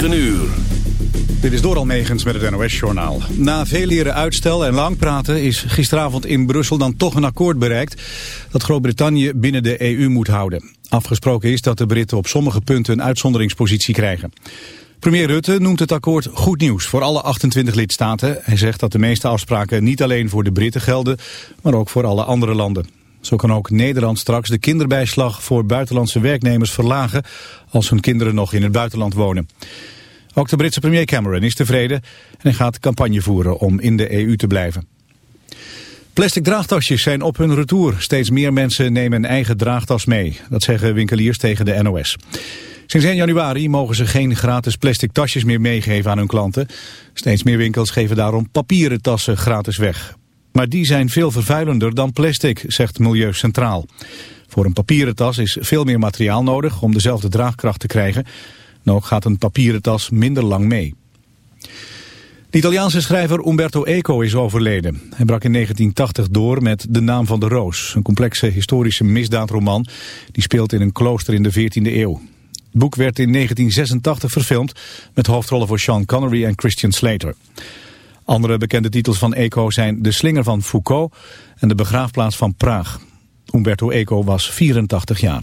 9 uur. Dit is Doral Megens met het NOS-journaal. Na veel leren uitstel en lang praten is gisteravond in Brussel dan toch een akkoord bereikt... dat Groot-Brittannië binnen de EU moet houden. Afgesproken is dat de Britten op sommige punten een uitzonderingspositie krijgen. Premier Rutte noemt het akkoord goed nieuws voor alle 28 lidstaten. Hij zegt dat de meeste afspraken niet alleen voor de Britten gelden, maar ook voor alle andere landen. Zo kan ook Nederland straks de kinderbijslag voor buitenlandse werknemers verlagen als hun kinderen nog in het buitenland wonen. Ook de Britse premier Cameron is tevreden en gaat campagne voeren om in de EU te blijven. Plastic draagtasjes zijn op hun retour. Steeds meer mensen nemen een eigen draagtas mee. Dat zeggen winkeliers tegen de NOS. Sinds 1 januari mogen ze geen gratis plastic tasjes meer meegeven aan hun klanten. Steeds meer winkels geven daarom papieren tassen gratis weg. Maar die zijn veel vervuilender dan plastic, zegt Milieu Centraal. Voor een papieren tas is veel meer materiaal nodig om dezelfde draagkracht te krijgen. En gaat een papieren tas minder lang mee. De Italiaanse schrijver Umberto Eco is overleden. Hij brak in 1980 door met De Naam van de Roos. Een complexe historische misdaadroman die speelt in een klooster in de 14e eeuw. Het boek werd in 1986 verfilmd met hoofdrollen voor Sean Connery en Christian Slater. Andere bekende titels van Eco zijn De Slinger van Foucault en De Begraafplaats van Praag. Umberto Eco was 84 jaar.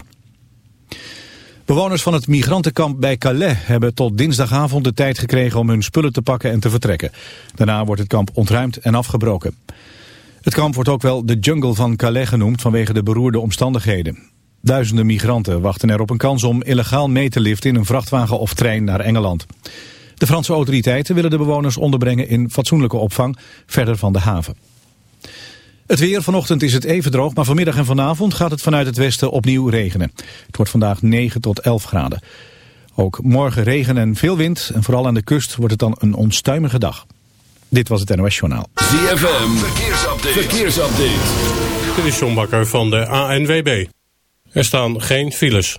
Bewoners van het migrantenkamp bij Calais hebben tot dinsdagavond de tijd gekregen om hun spullen te pakken en te vertrekken. Daarna wordt het kamp ontruimd en afgebroken. Het kamp wordt ook wel de jungle van Calais genoemd vanwege de beroerde omstandigheden. Duizenden migranten wachten er op een kans om illegaal mee te liften in een vrachtwagen of trein naar Engeland. De Franse autoriteiten willen de bewoners onderbrengen in fatsoenlijke opvang verder van de haven. Het weer, vanochtend is het even droog, maar vanmiddag en vanavond gaat het vanuit het westen opnieuw regenen. Het wordt vandaag 9 tot 11 graden. Ook morgen regen en veel wind en vooral aan de kust wordt het dan een onstuimige dag. Dit was het NOS Journaal. ZFM, verkeersupdate. verkeersupdate. Dit is John Bakker van de ANWB. Er staan geen files.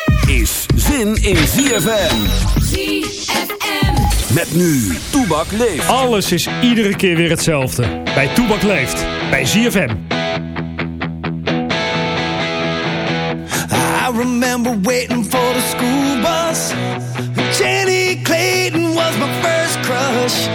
Is zin in ZFM. ZFM. Met nu, Toebak leeft. Alles is iedere keer weer hetzelfde. Bij Toebak leeft. Bij ZFM. I remember waiting for the school bus. Jenny Clayton was my first crush.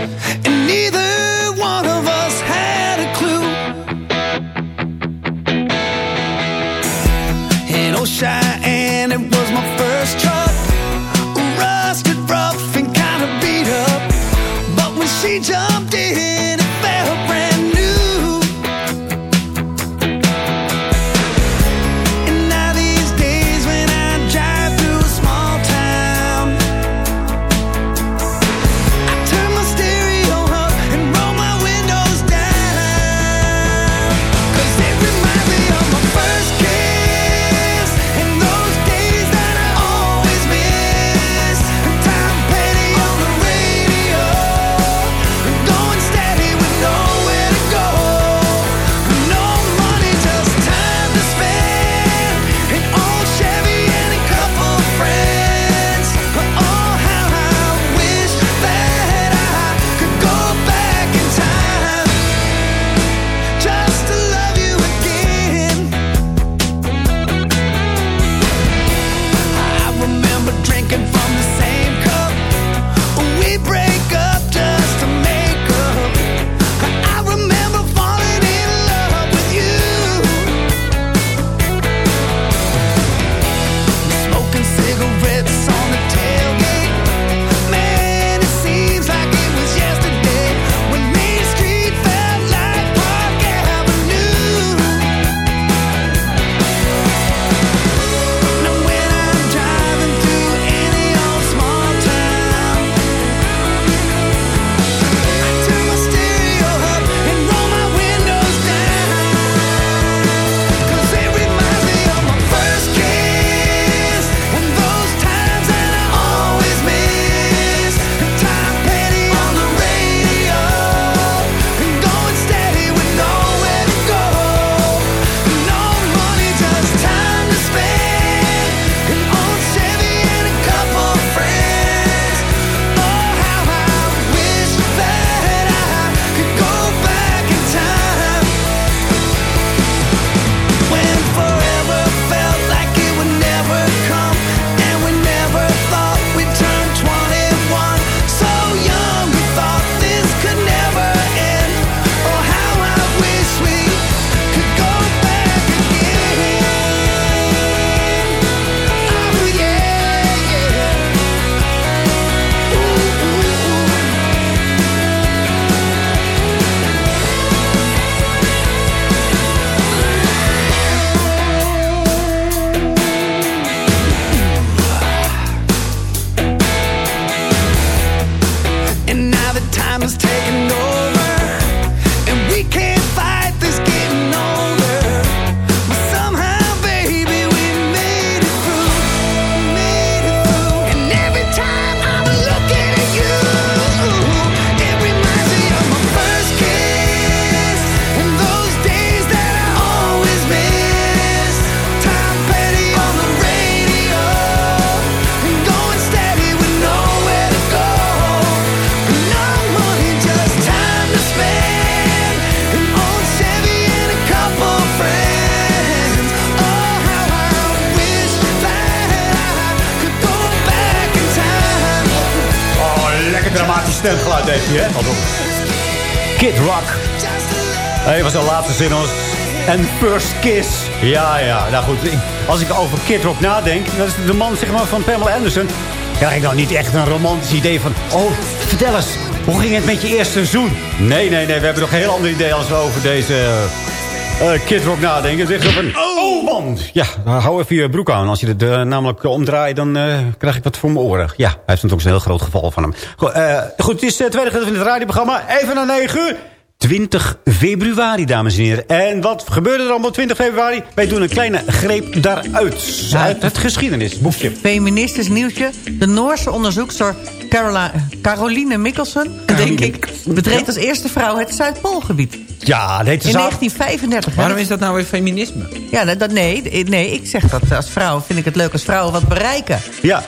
Stemgeluid heeft hij, hè? Kid Rock. Hij was de laatste zin ons. En First Kiss. Ja, ja. Nou goed, als ik over Kid Rock nadenk... dat is de man zeg maar, van Pamela Anderson... krijg ik nou niet echt een romantisch idee van... oh, vertel eens, hoe ging het met je eerste seizoen? Nee, nee, nee. We hebben nog een heel ander idee als we over deze... eh, Kid Rock nadenken. Echt op een... Oh, man! Ja, nou, hou even je broek aan. Als je het eh, namelijk omdraait, dan eh, krijg ik wat voor mijn oren. Ja, hij heeft natuurlijk een heel groot geval van hem. Goed, eh, goed het is het tweede gedeelte van het radioprogramma. Even naar 9 uur. 20 februari, dames en heren. En wat gebeurde er allemaal op 20 februari? Wij doen een kleine greep daaruit. Uit het geschiedenisboekje. Feministisch nieuwtje. De Noorse onderzoekster Carola, Caroline Mikkelsen, denk ik, betreedt als eerste vrouw het Zuidpoolgebied. Ja, dat heet ze In zaad- 1935. hè. Waarom is dat nou weer feminisme? Ja, dat, dat- nee, nee, ik zeg dat als vrouw vind ik het leuk als vrouwen wat bereiken. Ja.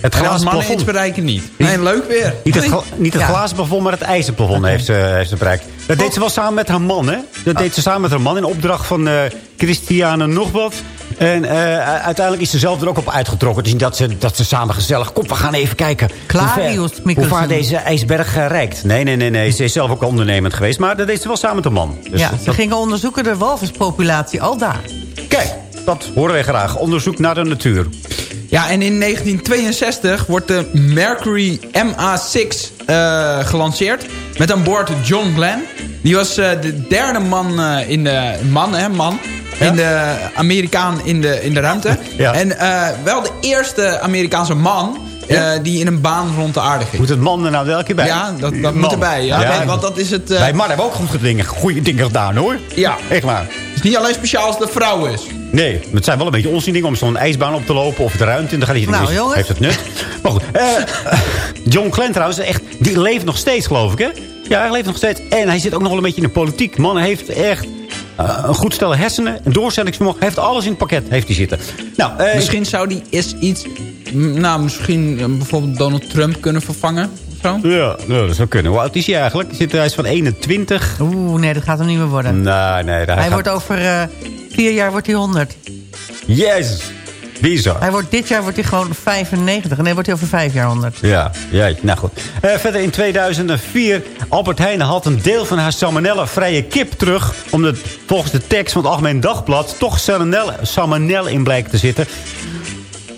Het glazen mannen iets plafond. bereiken niet. Nee, leuk weer. Niet het, Nee. gla- niet het Ja. glazen plafond, maar het ijzeren plafond heeft, ze, heeft ze bereikt. Dat deed ze wel samen met haar man, hè? Dat deed ze samen met haar man in opdracht van eh, Christiane nog wat. En eh, uiteindelijk is ze zelf er ook op uitgetrokken. Dus dat ze, dat ze samen gezellig... Kom, we gaan even kijken. Clarius hoe, ver- hoe Mikkelsen. vaar deze ijsberg eh, reikt. Nee, nee, nee, nee. Ze is zelf ook ondernemend geweest. Maar dat deed ze wel samen met haar man. Dus ja, ze dat- gingen onderzoeken de walvispopulatie al daar. Kijk, dat horen wij graag. Onderzoek naar de natuur. Ja, en in 1962 wordt de Mercury MA6 eh, gelanceerd. Met aan boord John Glenn. Die was eh, de derde man eh, in de... Man, hè, man. In de Amerikaan in de, in de ruimte. Ja. En wel de eerste Amerikaanse man... die in een baan rond de aarde ging. Moet het man er nou wel een keer bij? Ja, dat, dat Man. moet erbij. Ja. Nee, want dat is het... Wij mannen hebben ook goede dingen, goede dingen gedaan, hoor. Ja. Echt waar. Het is niet alleen speciaal als de vrouw is. Nee, het zijn wel een beetje onzin dingen om zo'n ijsbaan op te lopen of de ruimte. En dan gaat hij Nou, jongens. heeft het nut. Maar goed, eh, John Glenn trouwens, echt, die leeft nog steeds, geloof ik, hè? Ja, hij leeft nog steeds. En hij zit ook nog wel een beetje in de politiek. Man, hij heeft echt eh, een goed stel hersenen, een doorzettingsvermogen. Hij heeft alles in het pakket, heeft hij zitten. Nou, eh, Misschien zou die eens iets... Nou, misschien eh, bijvoorbeeld Donald Trump kunnen vervangen. Zo. Ja, nou, dat zou kunnen. Hoe oud is hij eigenlijk? Zit, hij is van 21. Oeh, nee, dat gaat hem niet meer worden. Nee, nee. Hij gaat... wordt over eh, vier jaar wordt hij 100. Jezus. Bizar. Hij wordt, dit jaar wordt hij gewoon 95. Nee, wordt hij over vijf jaar 100. Ja, ja, nou goed. Eh, verder in 2004, Albert Heijn had een deel van haar salmonella-vrije kip terug... omdat volgens de tekst van het Algemeen Dagblad... toch salmonella, salmonella in blijkt te zitten.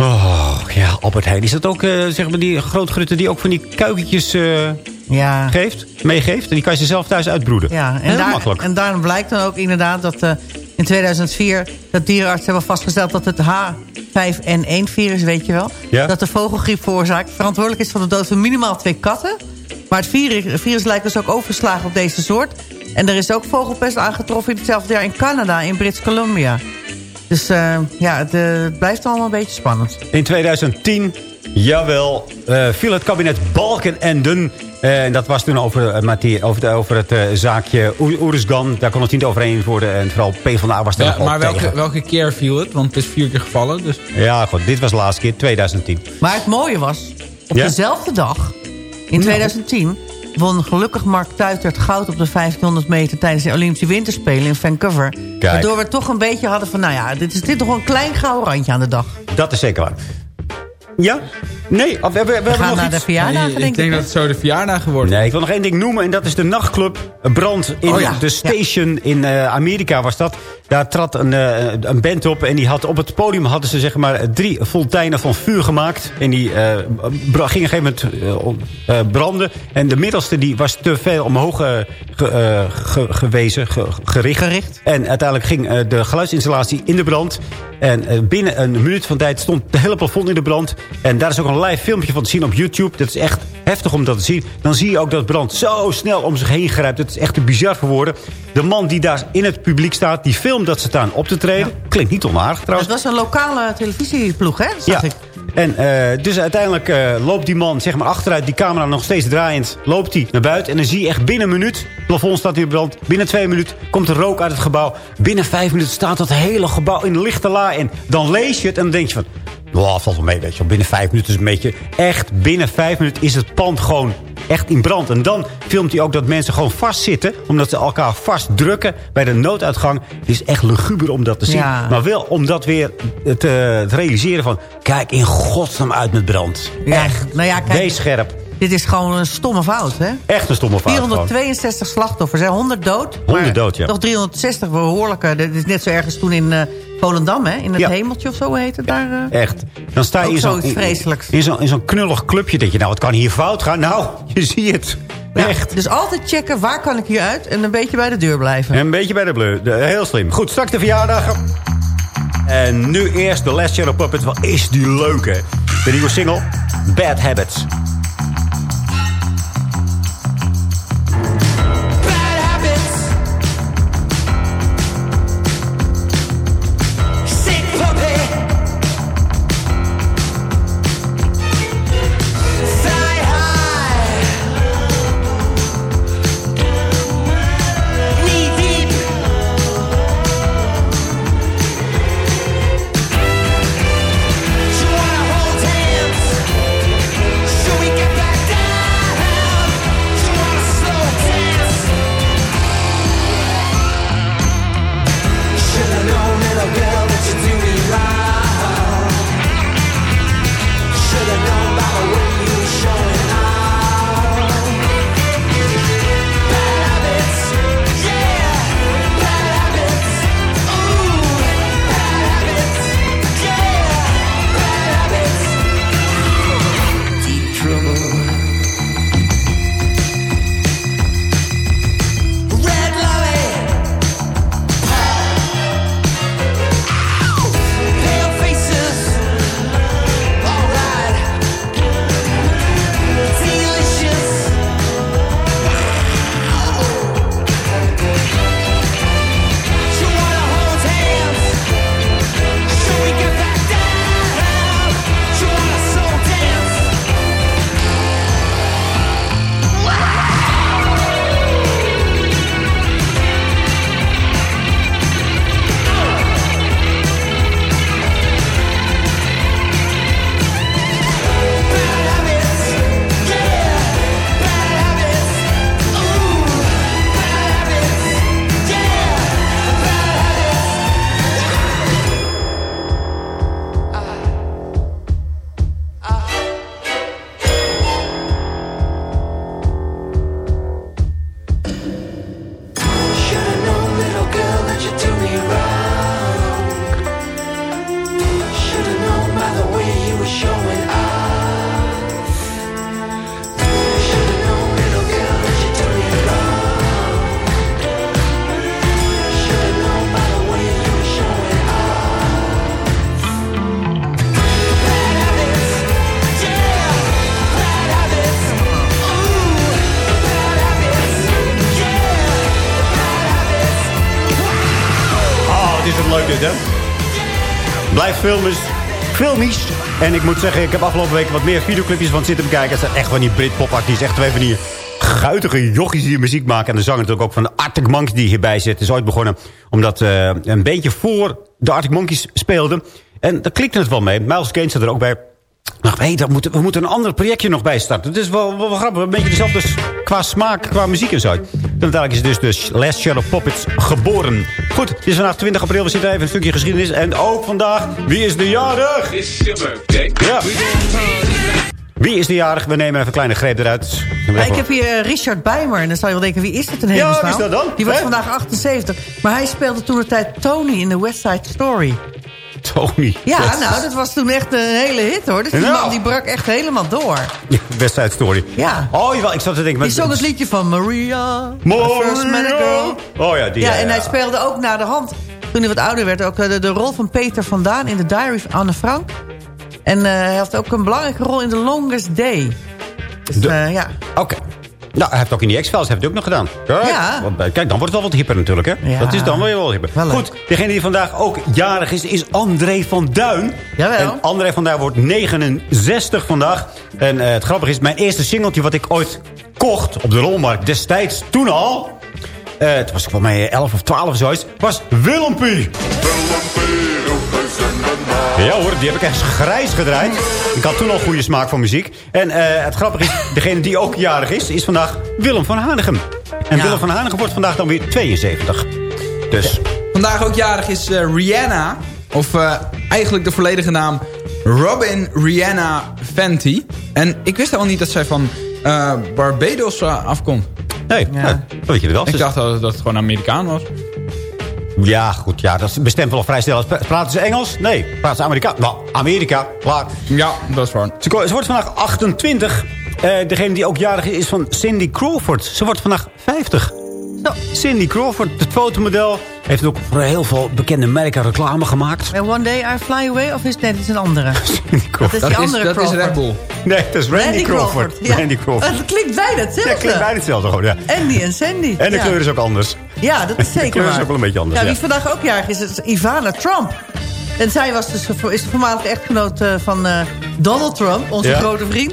Oh, ja, Albert Heijn. Is dat ook, eh, zeg maar, die grootgrutte die ook van die kuikentjes eh, Ja. geeft, meegeeft? En die kan je zelf thuis uitbroeden. Ja, en, daar, makkelijk. en daarom blijkt dan ook inderdaad dat eh, in 2004... dat dierenartsen hebben vastgesteld dat het H5N1-virus, weet je wel... Ja. dat de vogelgriep veroorzaakt. Verantwoordelijk is voor de dood van minimaal twee katten. Maar het virus, virus lijkt dus ook overgeslagen op deze soort. En er is ook vogelpest aangetroffen in hetzelfde jaar in Canada, in Brits Columbia. Dus eh, ja, het, eh, het blijft allemaal een beetje spannend. In 2010, jawel, eh, viel het kabinet Balkenenden. Eh, En dat was toen over, Mathieu- over, de- over het zaakje Oer- Oeruzgan. Daar kon het niet overeen worden. En vooral PvdA was er Ja, maar welke, tegen. welke keer viel het? Want het is vier keer gevallen. Dus Ja, goed. Dit was de laatste keer, 2010. Maar het mooie was, op Ja? dezelfde dag, in 2010... won gelukkig Mark Tuitert goud op de 1500 meter... tijdens de Olympische Winterspelen in Vancouver. Waardoor we toch een beetje hadden van... nou ja, dit is dit toch een klein gouden randje aan de dag. Dat is zeker waar. Ja? Nee, we, we, we, hebben gaan nog naar iets. de verjaardagen, ik denk ik. denk dat het zo de verjaardag wordt. Nee, ik wil nog één ding noemen. En dat is de nachtclub Brand in Oh ja, de Station in eh, Amerika was dat. Daar trad een, eh, een band op. En die had op het podium hadden ze zeg maar drie fonteinen van vuur gemaakt. En die eh, bra- gingen op een gegeven moment om- branden. En de middelste die was te veel omhoog ge- ge- gewezen, ge- gericht. Gericht. En uiteindelijk ging eh, de geluidsinstallatie in de brand. En eh, binnen een minuut van tijd stond de hele plafond in de brand. En daar is ook een live filmpje van te zien op YouTube. Dat is echt heftig om dat te zien. Dan zie je ook dat brand zo snel om zich heen grijpt. Het is echt te bizar voor woorden. De man die daar in het publiek staat, die filmt dat ze staan op te treden. Klinkt niet onaardig trouwens. Het was een lokale televisieploeg, hè? Zag Ja. ik. En eh, dus uiteindelijk eh, loopt die man zeg maar achteruit, die camera nog steeds draaiend, loopt hij naar buiten. En dan zie je echt binnen een minuut, het plafond staat in brand. Binnen twee minuten komt er rook uit het gebouw. Binnen vijf minuten staat dat hele gebouw in de lichte la. En dan lees je het en dan denk je van, wow, valt wel mee, weet je wel. Binnen vijf minuten is een beetje, echt binnen vijf minuten is het pand gewoon echt in brand. En dan filmt hij ook dat mensen gewoon vastzitten, omdat ze elkaar vastdrukken bij de nooduitgang. Het is echt luguber om dat te zien. Ja. Maar wel om dat weer te, te realiseren van... kijk in godsnaam uit met brand. Ja, Echt. nou ja, kijk, Wees scherp. Dit is gewoon een stomme fout, hè? Echt een stomme fout. gewoon. 462 slachtoffers, hè? 100 dood. 100 maar dood, ja. Toch 360 behoorlijke. Dit is net zo ergens toen in eh Volendam, hè? In het Ja. hemeltje of zo heet het daar. eh? Echt. Dan sta je in zo'n in- zo'n knullig clubje. denk je, nou, wat kan hier fout gaan? Nou, je ziet het. Ja, Echt. Dus altijd checken, waar kan ik hier uit? En een beetje bij de deur blijven. Een beetje bij de bleu. De- heel slim. Goed, straks de verjaardag. En nu eerst de Last Shadow Puppet. Wat is die leuk, hè? De nieuwe single, Bad Habits. Blijf filmisch. En ik moet zeggen, ik heb afgelopen weken wat meer videoclipjes van zitten bekijken. Het zijn echt van die Britpop-artiesten. Echt twee van die guitige jochies die muziek maken. En de zanger natuurlijk ook van de Arctic Monkeys die hierbij zit. Het is ooit begonnen omdat eh een beetje voor de Arctic Monkeys speelden. En daar klikte het wel mee. Miles Kane zat er ook bij. Maar weet, we moeten, we moeten een ander projectje nog bij starten. Het is wel, wel, grappig. Een beetje dezelfde qua smaak, qua muziek en zo. En uiteindelijk is dus de Last Shadow Puppets geboren. Goed, het is vandaag 20 april. We zitten even een stukje geschiedenis. En ook vandaag, wie is de jarig? Ja. Wie is de jarig? We nemen even een kleine greep eruit. Ja, ik heb hier eh, Richard Bijmer. En dan zou je wel denken, wie is dat in Ja, hemelsnaam? wie is dat dan? Die was Hè? vandaag 78. Maar hij speelde toen de tijd Tony in de West Side Story. Tony. Ja, Dat- nou, dat was toen echt een hele hit, hoor. Dus die man die brak echt helemaal door. Ja, West Story. Ja. Oh, jawel, ik zat te denken... Die met- zong het liedje van Maria. Maria. First. Oh ja, die. Ja, ja, en ja. hij speelde ook naar de hand toen hij wat ouder werd... ook eh, de, de rol van Peter Vandaan in The Diary of Anne Frank. En eh, hij had ook een belangrijke rol in The Longest Day. Dus De- eh, ja, Oké. Nou, hij heeft ook in die X-Files heeft hij ook nog gedaan. Kijk, Ja. want, kijk, dan wordt het wel wat hipper natuurlijk, hè? Ja. Dat is dan weer wel hipper. Wel. Goed, degene die vandaag ook jarig is, is André van Duin. Jawel. En André van Duin wordt 69 vandaag. En eh, het grappige is, mijn eerste singeltje wat ik ooit kocht op de rolmarkt destijds, toen al... eh, het was voor mij 11 of 12 of zoiets, was Willempie. Ja hoor, die heb ik echt grijs gedraaid. Ik had toen al goede smaak voor muziek. En eh, het grappige is, degene die ook jarig is, is vandaag Willem van Hanegem. En Ja. Willem van Hanegem wordt vandaag dan weer 72. Dus, Vandaag ook jarig is eh, Rihanna. Of eh, eigenlijk de volledige naam Robin Rihanna Fenty. En ik wist al niet dat zij van Barbados afkomt. nee, Ja. dat weet je wel. Ik dacht dat, dat het gewoon Amerikaan was. Ja, goed, ja, dat bestemt wel vrij snel. Praten ze Engels? Nee. Praten ze Amerika? Nou, Amerika, klaar. Ja, dat is waar. Ze, wordt vandaag 28. Eh, degene die ook jarig is, is van Cindy Crawford. Ze wordt vandaag 50. Zo. Cindy Crawford, het fotomodel. Heeft ook voor heel veel bekende merken reclame gemaakt. En One Day I Fly Away of is nee, dat is een andere? Cindy Crawford. Dat is Dat die is, andere dat is Crawford. Red Bull. Nee, dat is Randy, Crawford. ja. Randy Crawford. Het klinkt bijna hetzelfde. Ja, klinkt bijna hetzelfde gewoon, ja. Andy en Sandy. En de ja. kleur is ook anders. Ja, dat is zeker kleur is waar. ook wel een beetje anders, Ja, ja. wie vandaag ook jarig is, is Ivana Trump. En zij was dus, is de voormalige echtgenoot eh, van eh, Donald Trump, onze Ja. grote vriend.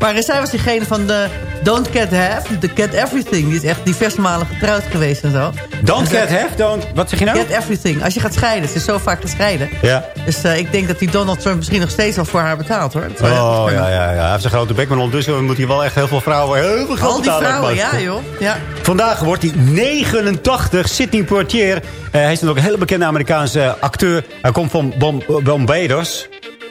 Maar zij was diegene van de Don't Get Have, the Get Everything. Die is echt diverse malen getrouwd geweest en zo. Don't Dus, get eh, have, don't... Wat zeg je nou? Get Everything. Als je gaat scheiden. Ze is zo vaak gescheiden. Ja. Dus eh, ik denk dat die Donald Trump misschien nog steeds wel voor haar betaalt, hoor. Dat Oh, ja, ja, ja. Hij heeft zijn grote bek, maar ondertussen moet hij wel echt heel veel vrouwen... Heel veel geld Al die vrouwen, ja, joh. Ja. Vandaag wordt hij 89, Sidney Poitier. Eh, hij is dan ook een hele bekende Amerikaanse acteur. Hij komt van Bom-.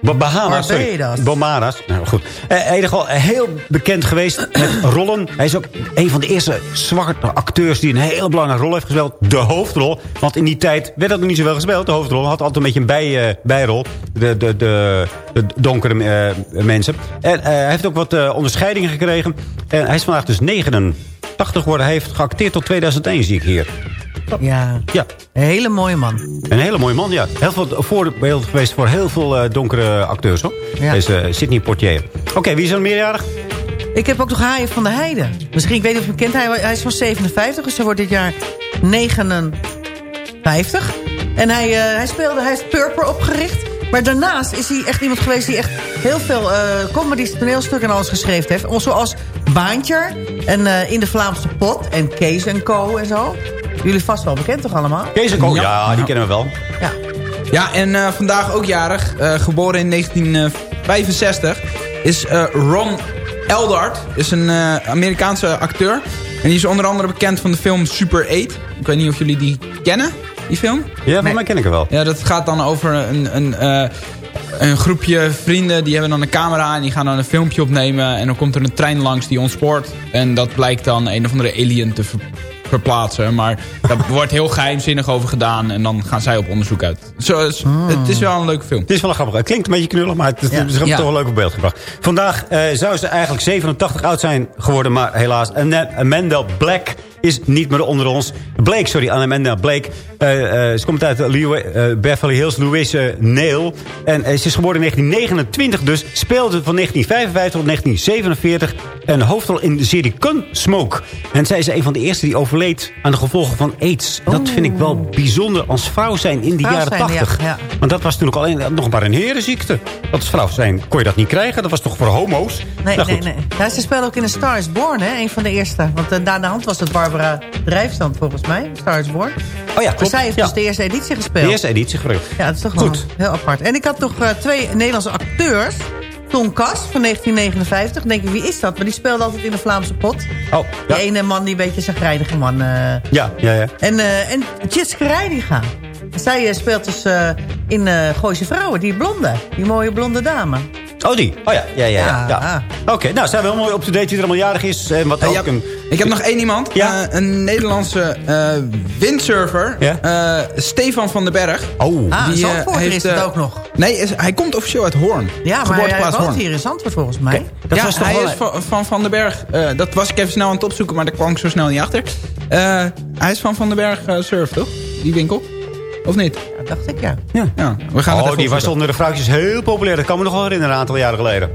Ba- Bahamas, sorry. Bahamas. Nou, goed. Eh, hij is al heel bekend geweest met rollen. Hij is ook een van de eerste zwarte acteurs... die een hele belangrijke rol heeft gespeeld. De hoofdrol. Want in die tijd werd dat nog niet zoveel gespeeld. De hoofdrol had altijd een beetje een bij, eh, bijrol. De, de, de, de donkere eh, mensen. En eh, hij heeft ook wat eh, onderscheidingen gekregen. En hij is vandaag dus 89 geworden. Hij heeft geacteerd tot 2001, zie ik hier. Ja. Ja, Een hele mooie man. een hele mooie man, ja. Heel veel voorbeeld geweest voor heel veel eh, donkere acteurs, hoor. Ja. Deze eh, Sidney Poitier. Oké, wie is er meerjarig? Ik heb ook nog Haaien van de Heide. Misschien, ik weet niet of je hem kent. Hij, hij is van 57, dus hij wordt dit jaar 59. En hij, eh, hij speelde, hij heeft Purper opgericht. Maar daarnaast is hij echt iemand geweest die echt heel veel eh comedies, toneelstukken en alles geschreven heeft. Zoals Baantje en In de Vlaamse Pot en Kees en Co. en zo. Jullie vast wel bekend toch allemaal? Kees Co. Ja, Ja. die kennen we wel. Ja. Ja, en eh, vandaag ook jarig, eh, geboren in 1965, is eh, Ron Eldard. Is een eh, Amerikaanse acteur. En die is onder andere bekend van de film Super 8. Ik weet niet of jullie die kennen, die film. Ja, voor mij ken ik hem wel. Ja, dat gaat dan over een, een, eh, een groepje vrienden. Die hebben dan een camera en die gaan dan een filmpje opnemen. En dan komt er een trein langs die ontspoort. En dat blijkt dan een of andere alien te ver- verplaatsen. Maar daar wordt heel geheimzinnig over gedaan. En dan gaan zij op onderzoek uit. Zo, het, is- het is wel een leuke film. Het is wel een grappig. Het klinkt een beetje knullig, maar het is, Ja. het is Ja. toch wel leuk op beeld gebracht. Vandaag eh, zou ze eigenlijk 87 oud zijn geworden, maar helaas. Amanda Black is niet meer onder ons. Blake, sorry, Amanda Blake. Eh, ze komt uit eh, Beverly Hills, Louise Neal. En ze is geboren in 1929 dus. Speelde van 1955 tot 1947 een hoofdrol in de serie Gunsmoke. En zij is een van de eerste die overleed aan de gevolgen van AIDS. Dat vind ik wel bijzonder als vrouw zijn in die Vrouw jaren zijn, ja, 80. ja. Want dat was toen ook alleen nog maar een herenziekte. Dat als vrouw zijn kon je dat niet krijgen. Dat was toch voor homo's? Nee, Nou, nee, nee. Ja, ze speelde ook in A Star is Born, hè? Een van de eerste. Want uh, daar aan de hand was het Barbara Drijfstand, volgens mij. Star is Born. Oh ja, Maar klopt. zij heeft Ja. dus de eerste editie gespeeld. De eerste editie gebruikt. Ja, dat is toch wel Goed. heel apart. En ik had nog uh, twee Nederlandse acteurs. Ton Kas van 1959. Dan denk ik, wie is dat? Maar die speelde altijd in de Vlaamse pot. Oh, ja. Die ene man, die een beetje zagrijnige man. Uh, ja, ja, ja. En, uh, en Jitske Reidinga. Zij uh, speelt dus uh, in uh, Gooise Vrouwen, die blonde. Die mooie blonde dame. Oh, die? Oh ja, ja, ja. ja, Ja. ja. Oké, nou zijn we heel mooi up-to-date wie er allemaal jarig is. En wat Eh, ook ja, een... Ik heb nog één iemand. Ja? Eh, een Nederlandse eh, windsurfer. Ja? Eh, Stefan van den Berg. Oh, Ah, Die, Zandvoort heeft, is het ook nog. Nee, is, hij komt officieel uit Hoorn. Ja, maar hij, woont Hoorn. hier in Zandvoort volgens mij. dat ja, was toch hij wel... is van, van Van den Berg. Eh, dat was ik even snel aan het opzoeken, maar daar kwam ik zo snel niet achter. Eh, hij is van Van den Berg eh, Surf, toch? Die winkel? Of niet? Ja, dacht ik, ja. Ja. ja we gaan het oh, even die was onder de vrouwtjes heel populair. Dat kan me nog wel herinneren, een aantal jaren geleden.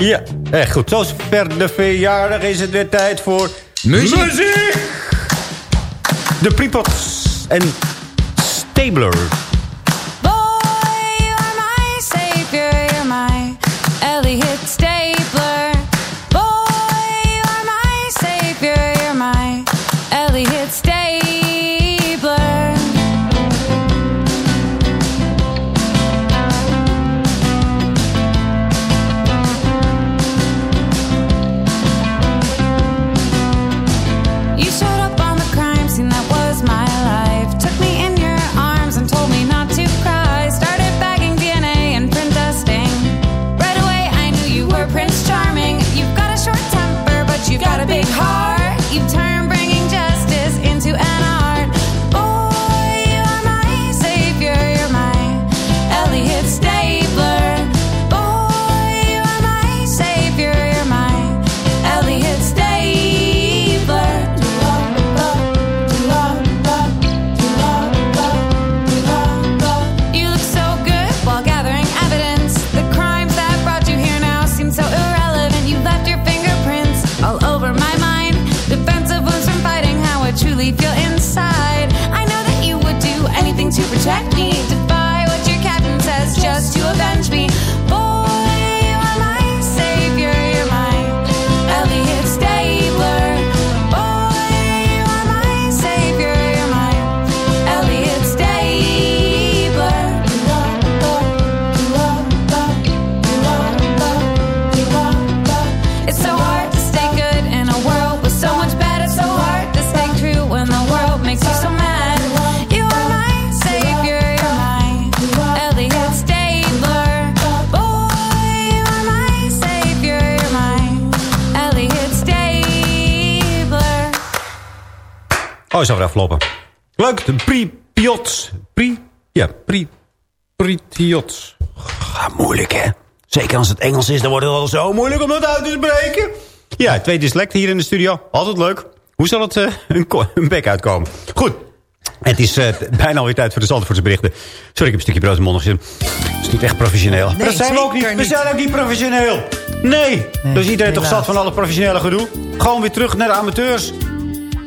Ja, echt goed. Zoals per de verjaardag is het weer tijd voor... Muziek! De Prepots en Stabler. Is alweer afgelopen. Leuk, de Pripyots. Pri, ja, Pri, Pripyots. Ga moeilijk, hè? Zeker als het Engels is, dan wordt het al zo moeilijk om dat uit te spreken. Ja, twee dyslecten hier in de studio. Altijd leuk. Hoe zal het eh, een, een bek uitkomen? Goed. Het is eh, bijna alweer tijd voor de Zandvoortse berichten. Sorry, ik heb een stukje brood in mijn mond. Het is niet echt professioneel. maar dat zijn we ook niet. We niet. zijn ook niet professioneel. Nee. dus iedereen toch zat van alle professionele gedoe. Gewoon weer terug naar de amateurs.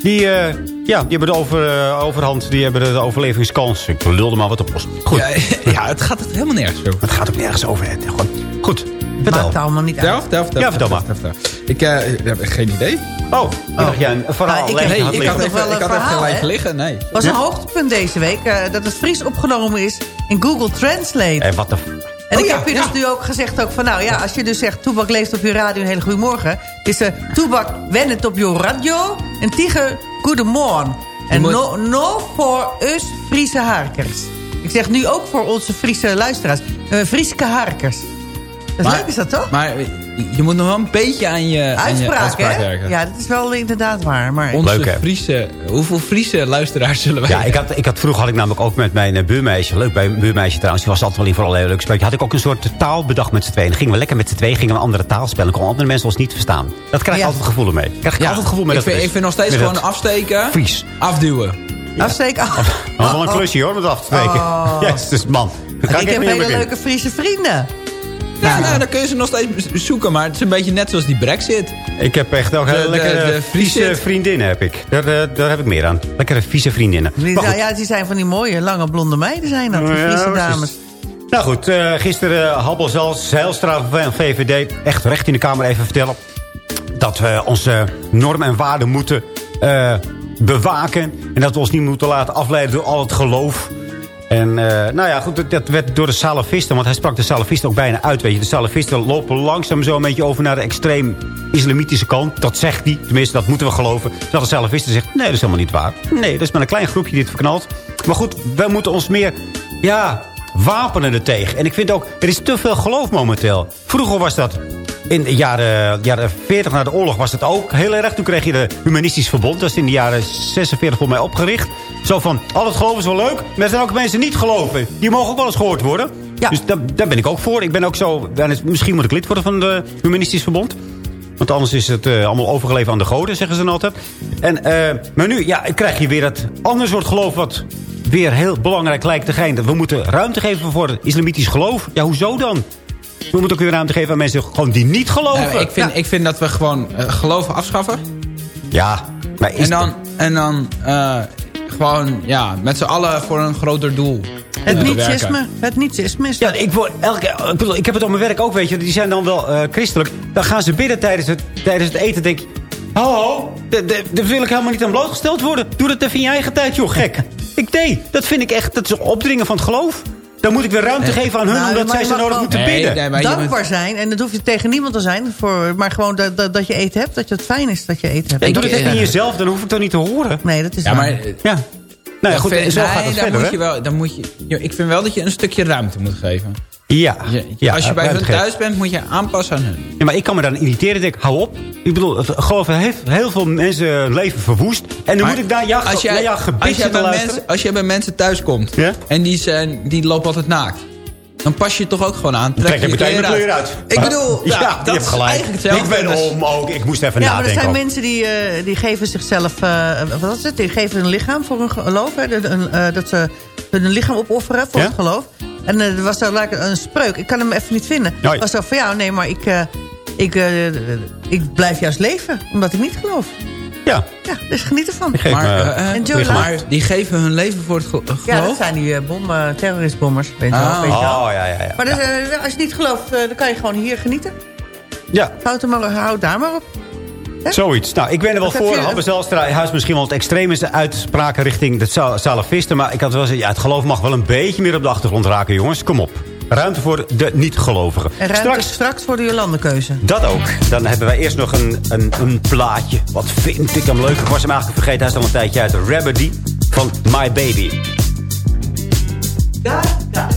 Die, eh, ja, die hebben de over, eh, overhand. Die hebben de overlevingskans. Ik lulde maar wat op los. Goed. Ja, ja, het gaat het helemaal nergens over. Het gaat ook nergens over. hè. Gewoon. Goed. Vertel. Maakt allemaal niet uit. Vertel, vertel, vertel. Ja, vertel maar. vertel, vertel. Ik eh, heb geen idee. Oh, ik dacht jij een verhaal Nou, ik leggen heb- Nee, had ik had even, ik had even verhaal, gelijk liggen. Nee. was een hoogtepunt deze week eh, dat het Fries opgenomen is in Google Translate. En wat de... En Oh ik ja, heb je ja. dus nu ook gezegd ook van... nou ja, als je dus zegt Toebak leeft op je radio een hele goede morgen... is uh, Toebak wennend op je radio en Tiger goedemorgen. En moet- no, no voor us Friese harkers. Ik zeg nu ook voor onze Friese luisteraars. Uh, Frieske harkers. Dat is leuk is dat toch? Maar je moet nog wel een beetje aan je aan je Uitspraak, hè? werken. Ja, dat is wel inderdaad waar. Maar Onze Leuk? Friese... Hoeveel Friese luisteraars zullen wij Ja, ik had, ik had, vroeger had ik namelijk ook met mijn eh, buurmeisje... Leuk bij een buurmeisje trouwens, die was altijd wel in voor allerlei leuke spelletjes... had ik ook een soort taal bedacht met z'n tweeën. Dan gingen we lekker met z'n tweeën gingen we een andere taal spelen. Dan konden andere mensen ons niet verstaan. Dat krijg ik Ja. altijd gevoel mee. krijg ik Ja, altijd gevoel mee. ik, dat vind, ik vind nog steeds gewoon afsteken, Fries. afduwen. afsteek af. Dat is wel een klusje hoor, met af te. Oh. Jezus, man. Ik echt heb hele leuke Friese vrienden. Ja, nou, dan kun je ze nog steeds zoeken. Maar het is een beetje net zoals die brexit. Ik heb echt ook hele lekkere Friese- vriendinnen. Heb ik. Daar, eh, daar heb ik meer aan. Lekkere vieze vriendinnen. Goed. ja, die zijn van die mooie, lange blonde meiden zijn dat. Die Ja, Friese precies. dames. Nou goed, eh, gisteren uh, Habbel zelfs, Zijlstra van VVD... echt recht in de Kamer even vertellen... dat we onze normen en waarden moeten eh, bewaken... en dat we ons niet moeten laten afleiden door al het geloof... En eh, nou ja, goed, dat- dat werd door de salafisten... want hij sprak de salafisten ook bijna uit, weet je. De salafisten lopen langzaam zo een beetje over naar de extreem islamitische kant. Dat zegt hij, tenminste, dat moeten we geloven. Dat de salafisten zegt, nee, dat is helemaal niet waar. Nee, dat is maar een klein groepje die het verknalt. Maar goed, wij moeten ons meer, ja, wapenen er tegen. En ik vind ook, er is te veel geloof momenteel. Vroeger was dat... In de jaren, jaren 40 na de oorlog was het ook heel erg. Toen kreeg je de Humanistisch Verbond. Dat is in de jaren 46 voor mij opgericht. Zo van, al het geloof is wel leuk. Maar er zijn ook mensen die niet geloven. Die mogen ook wel eens gehoord worden. Ja. Dus daar, daar ben ik ook voor. Ik ben ook zo... Misschien moet ik lid worden van de Humanistisch Verbond. Want anders is het eh, allemaal overgeleverd aan de goden, zeggen ze dan altijd. En, eh, maar nu ja, krijg je weer dat ander soort geloof wat weer heel belangrijk lijkt te zijn. We moeten ruimte geven voor het islamitisch geloof. Ja, hoezo dan? We moeten ook weer ruimte geven aan mensen gewoon die niet geloven. Eh, ik, vind, ik vind dat we gewoon eh, geloven afschaffen. Ja, maar is En dan, en dan eh, gewoon ja, met z'n allen voor een groter doel. Het nietsisme. Het nietsisme is Ja, ik, word elke, ik, bedoel, ik heb het op mijn werk ook, weet je. Die zijn dan wel eh, christelijk. Dan gaan ze bidden tijdens het, tijdens het eten. denk ik, de- daar wil ik helemaal niet aan blootgesteld worden. Doe dat even in je eigen tijd, joh, gek. ik nee, dat vind ik echt, dat is opdringen van het geloof. Dan moet ik weer ruimte geven aan hun, Nou, omdat maar zij mag nodig moeten Nee, bidden. nee, dankbaar bent- zijn. En dat hoef je tegen niemand te zijn. Voor, maar gewoon dat, dat, dat je eten hebt. Dat je het fijn is dat je eten hebt. Ja, ik doe het even in jezelf, dan hoef ik dat niet te horen. Nee, dat is Ja, maar... Ja. Nou ja, goed, zo nee, gaat het verder, moet hè? je wel, dan moet je, Ik vind wel dat je een stukje ruimte moet geven. Ja. Je- ja, als je bij hun thuis bent, moet je aanpassen aan hun. Ja, maar ik kan me dan irriteren. Denk, hou op. Ik bedoel, het geloof heeft heel veel mensen leven verwoest. En dan Maar moet ik daar ja, als jij, ja, als, jij zitten bij luisteren. mensen, als jij bij mensen thuis komt Ja? en die, zijn, die lopen altijd naakt. Dan pas je het toch ook gewoon aan. Trek je meteen kleur uit. Ik bedoel, ja, ja, je dat hebt is gelijk. eigenlijk hetzelfde. Ik ben Dus- om ook. Ik moest even Ja, maar er nadenken. zijn ook. mensen die, eh, die geven zichzelf... eh, wat is het? Die geven hun lichaam voor hun geloof. Hè? De- eh, dat ze hun lichaam opofferen voor Ja? het geloof. En eh, er was daar like, een spreuk. Ik kan hem even niet vinden. Het was zo van, ja, nee, maar ik, eh, ik, eh, ik blijf juist leven. Omdat ik niet geloof. Ja, Ja, dus geniet ervan. geef Maar, Enjoy maar die geven hun leven voor het gel- geloof? Ja, dat zijn die bom, terroristbommers. Weet je wel. oh, ja, ja, ja. Maar dus, als je niet gelooft, dan kan je gewoon hier genieten. ja, Houd, er maar, houd daar maar op. zoiets. Nou, ik ben er wel Wat voor. Habbe Zelstra huis misschien wel het extremische uitspraken richting de Sal- salafisten. Maar ik had wel gezegd, ja, het geloof mag wel een beetje meer op de achtergrond raken, jongens. Kom op. Ruimte voor de niet-gelovigen. En ruimte Straks straks voor de Jolandekeuze. Dat ook. Dan hebben wij eerst nog een, een, een plaatje. Wat vind ik hem leuk. Ik was hem eigenlijk vergeten. Hij is al een tijdje uit. Remedy van My Baby. Ja, ja.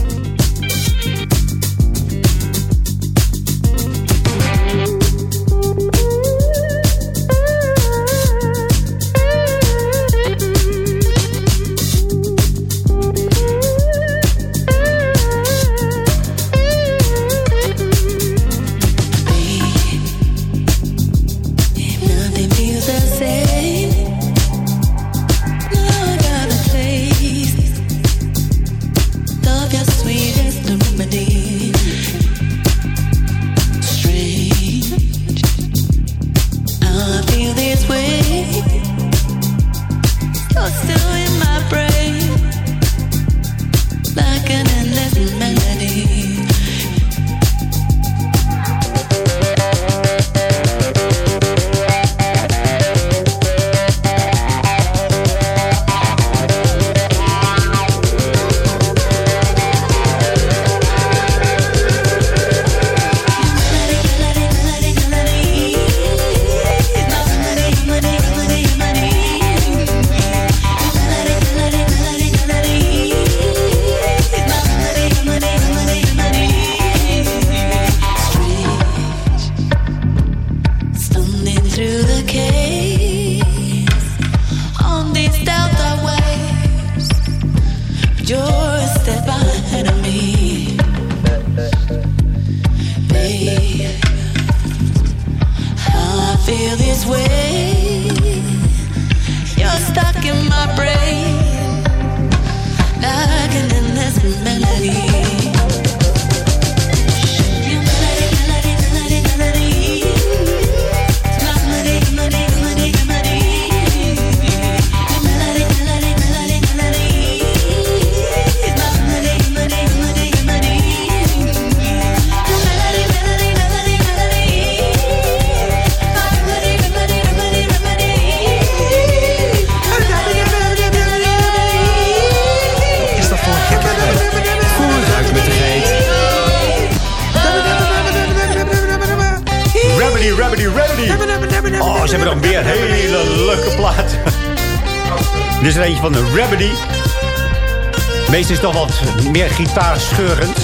Meer gitaarscheurend.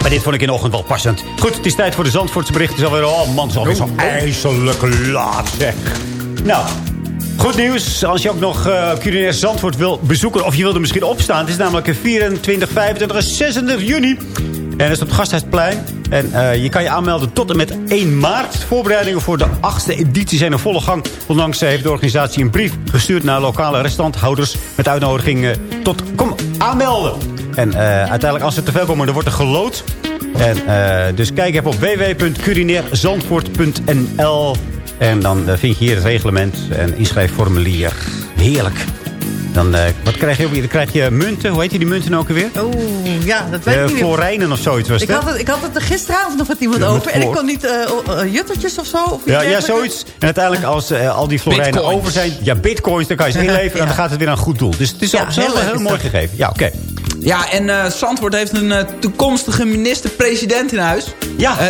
Maar dit vond ik in de ochtend wel passend. Goed, het is tijd voor de Zandvoortse berichten. Het is alweer, oh man, het is alweer zo ijselijk laat, zeg. Nou, goed nieuws. Als je ook nog eh culinair Zandvoort wil bezoeken... of je wilt er misschien opstaan. Het is namelijk 24, 25 en 26 juni. En dat is op het Gasthuisplein. En eh, je kan je aanmelden tot en met 1 maart. Voorbereidingen voor de achtste editie zijn in volle gang. Ondanks eh, heeft de organisatie een brief gestuurd naar lokale restauranthouders... met uitnodiging eh, tot kom aanmelden. En eh, uiteindelijk als er te veel komen, dan wordt er gelood. En, eh, dus kijk even op www.culinaierzandvoort.nl En dan eh, vind je hier het reglement en inschrijfformulier. Heerlijk. Dan, eh, wat krijg je ook weer? Dan krijg je munten. Hoe heet die munten ook weer? Oeh, ja, dat weet ik niet meer. florijnen of zoiets was Ik het, had, het, ik had het er gisteravond nog met iemand Ja, over. met En ik kon niet juttertjes of zo. Of iets Ja, ja, zoiets. En uiteindelijk als eh, al die florijnen Bitcoins. over zijn... Ja, bitcoins, dan kan je ze inleveren en dan gaat het weer aan een goed doel. Dus het is Ja, op zich heel heel mooi gegeven. Ja, oké. Ja, en eh Zandvoort heeft een eh, toekomstige minister-president in huis. Ja. Eh,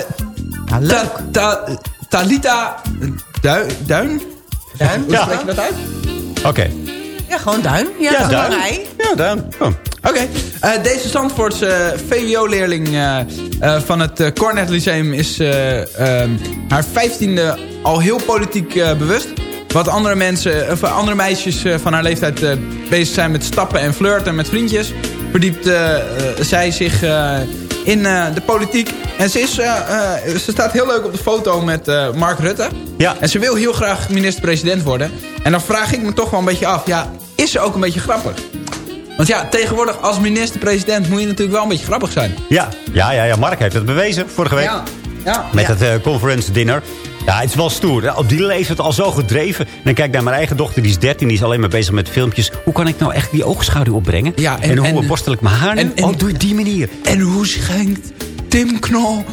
Ja, leuk. Ta- Ta- Talita Duin? Duin? Duin? Hoe spreek je dat uit? Oké. Ja, gewoon duin. Ja, Ja, duin. een rij. Ja, dan. Oh. Oké. Eh, deze Zandvoortse VWO-leerling eh, eh, van het Cornet Lyceum is eh, ehm, haar vijftiende al heel politiek bewust. Wat andere mensen, of andere meisjes eh, van haar leeftijd eh, bezig zijn met stappen en flirten met vriendjes. Verdiept eh, eh, zij zich eh, in eh, de politiek. En ze, is, eh, eh, ze staat heel leuk op de foto met eh, Mark Rutte. Ja. En ze wil heel graag minister-president worden. En dan vraag ik me toch wel een beetje af. Ja, is ze ook een beetje grappig? Want ja, tegenwoordig als minister-president moet je natuurlijk wel een beetje grappig zijn. Ja. Ja, ja, ja, Mark heeft het bewezen vorige week. Ja, ja. Met het eh, conference dinner. Ja, het is wel stoer. Op die leeftijd al zo gedreven. En dan kijk ik naar mijn eigen dochter, die is 13. Die is alleen maar bezig met filmpjes. Hoe kan ik nou echt die oogschaduw opbrengen? Ja, en- en, hoe en- borstel ik mijn haar nu? en- en- oh, doe je die manier. En hoe schenkt Tim Knol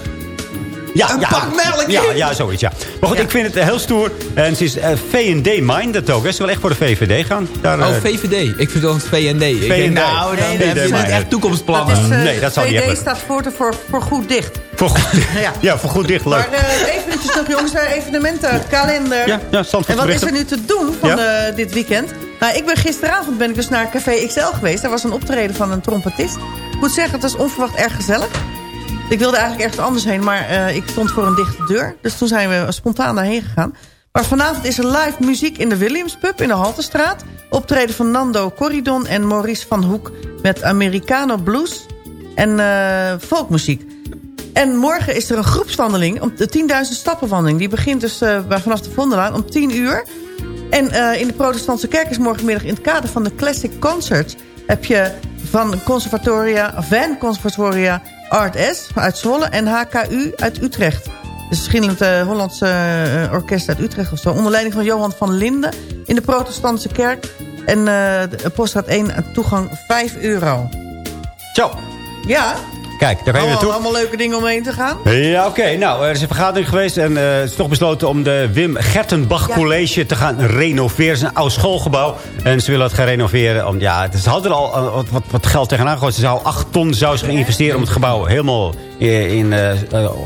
Ja, een ja, pak melk ja, in? ja, zoiets, ja. Maar goed, ik vind het eh, heel stoer. En ze is eh, V&D-minded ook. Hè. Ze wil echt voor de VVD gaan. Daar, Oh, eh, VVD. Ik vind het VND. Ik denk, nou, dan Nee, hebben ze niet echt Dat toekomstplannen. is, eh, Nee, dat zou niet echt VD lukken. staat voor, voor, voor goed dicht. voor goed, Ja. ja, voor goed dicht. Leuk. Maar eh eventjes nog jongens naar evenementen, kalender. Ja, ja, en wat is er nu te doen van Ja? eh, dit weekend? Nou, ik ben gisteravond ben ik dus naar Café XL geweest. Daar was een optreden van een trompetist. Ik moet zeggen, het was onverwacht erg gezellig. Ik wilde eigenlijk ergens anders heen, maar eh, ik stond voor een dichte deur. Dus toen zijn we spontaan daarheen gegaan. Maar vanavond is er live muziek in de Williams Pub in de Haltestraat. Optreden van Nando Corridon en Maurice van Hoek met Americano Blues en eh, folkmuziek. En morgen is er een groepswandeling, de 10.000 stappenwandeling. Die begint dus eh, vanaf de Vondelaan om 10 uur. En in de protestantse kerk is morgenmiddag in het kader van de Classic Concerts... heb je van Conservatoria, Van Conservatoria Art S uit Zwolle en HKU uit Utrecht. Dus verschillende eh, Hollandse eh, orkesten uit Utrecht of zo. Onder leiding van Johan van Linden in de protestantse kerk. En eh de Poststraat 1 aan toegang 5 euro. Zo, Ja, kijk, daar kan je allemaal, naartoe. allemaal leuke dingen om heen te gaan. Ja, oké. Nou, er is een vergadering geweest en eh, het is toch besloten om de Wim Gertenbach Ja. College te gaan renoveren. Het is een oud schoolgebouw en ze willen het gaan renoveren. Om, ja, het is- ze hadden er al eh, wat, wat, wat geld tegenaan gegooid. Ze zou 8 ton zou ze gaan investeren om het gebouw helemaal in,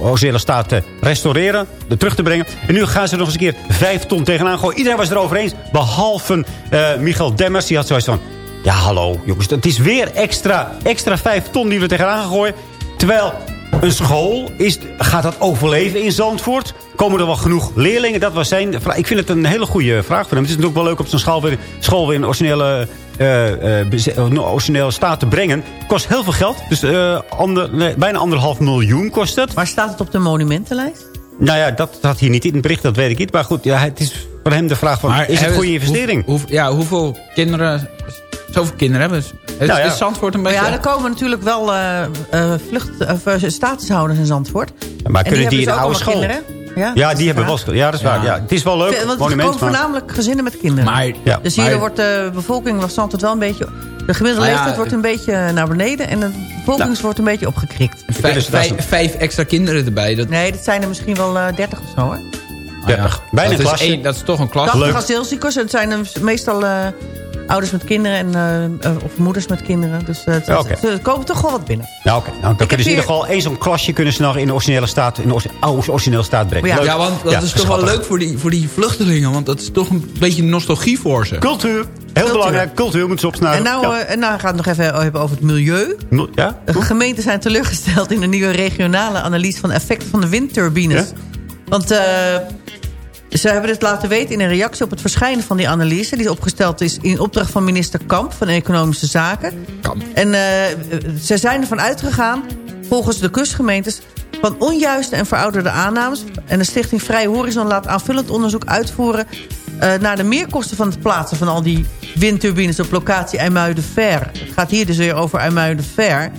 originele staat te restaureren, er terug te brengen. En nu gaan ze er nog eens een keer 5 ton tegenaan gooien. Iedereen was erover eens, behalve eh Michael Demmers. Die had zoiets van, ja hallo jongens, het is weer extra, extra 5 ton die we tegenaan gaan gooien. Terwijl een school, is, gaat dat overleven in Zandvoort? Komen er wel genoeg leerlingen? Dat was zijn vraag. Ik vind het een hele goede vraag van hem. Het is natuurlijk wel leuk op zo'n school weer, school weer in originele, eh, eh, eh, originele staat te brengen. Kost heel veel geld. Dus eh, ander, nee, bijna anderhalf miljoen kost het. Maar staat het op de monumentenlijst? Nou ja, dat had hier niet in het bericht, dat weet ik niet. Maar goed, ja, het is voor hem de vraag van, is het een goede investering? hoe- hoe- ja, hoeveel kinderen... Zoveel kinderen hebben ze. Het Nou ja. is Zandvoort een Maar beetje... ja, er komen natuurlijk wel eh, eh, vlucht, of, eh, statushouders in Zandvoort. maar En kunnen die in hebben de dus oude school? allemaal kinderen. Ja, die hebben wel. Ja, dat is waar. Ja, het is wel leuk, Want er monument. komen voornamelijk gezinnen met kinderen. Maar, ja. Dus hier maar- wordt de bevolking van Zandvoort wel een beetje... De gemiddelde ja, leeftijd wordt een beetje naar beneden... en de bevolking Nou. wordt een beetje opgekrikt. vijf, Dus extra kinderen erbij. Dat, Nee, dat zijn er misschien wel 30 of zo, hoor. Ah ja, 30. Bijna dat een is klasje. één- dat is toch een klas. 80 Leuk. asielzoekers. Het zijn er meestal eh, ouders met kinderen... En, eh, eh, of moeders met kinderen. Dus eh, het- Ja, oké. er komen toch wel wat binnen. Nou, oké. Nou, dan kunnen ze in ieder geval één zo'n klasje kunnen ze nog in de originele staat, in de originele staat brengen. Ja. Want dat Ja, is toch wel leuk voor die, voor die vluchtelingen. Want dat is toch een beetje nostalgie voor ze. Cultuur. Heel belangrijk. Cultuur moeten ze opsnijden. En nou, ja. eh, en nou gaan we het nog even hebben over het milieu. Ja? De gemeenten zijn teleurgesteld in de nieuwe regionale analyse van de effecten van de windturbines. Ja? Want eh, ze hebben dit laten weten in een reactie op het verschijnen van die analyse. Die opgesteld is in opdracht van minister Kamp van Economische Zaken. Kamp. En eh, ze zijn ervan uitgegaan, volgens de kustgemeentes... van onjuiste en verouderde aannames. En de Stichting Vrije Horizon laat aanvullend onderzoek uitvoeren... eh, naar de meerkosten van het plaatsen van al die windturbines op locatie IJmuiden-Ver. Het gaat hier dus weer over IJmuiden-Ver.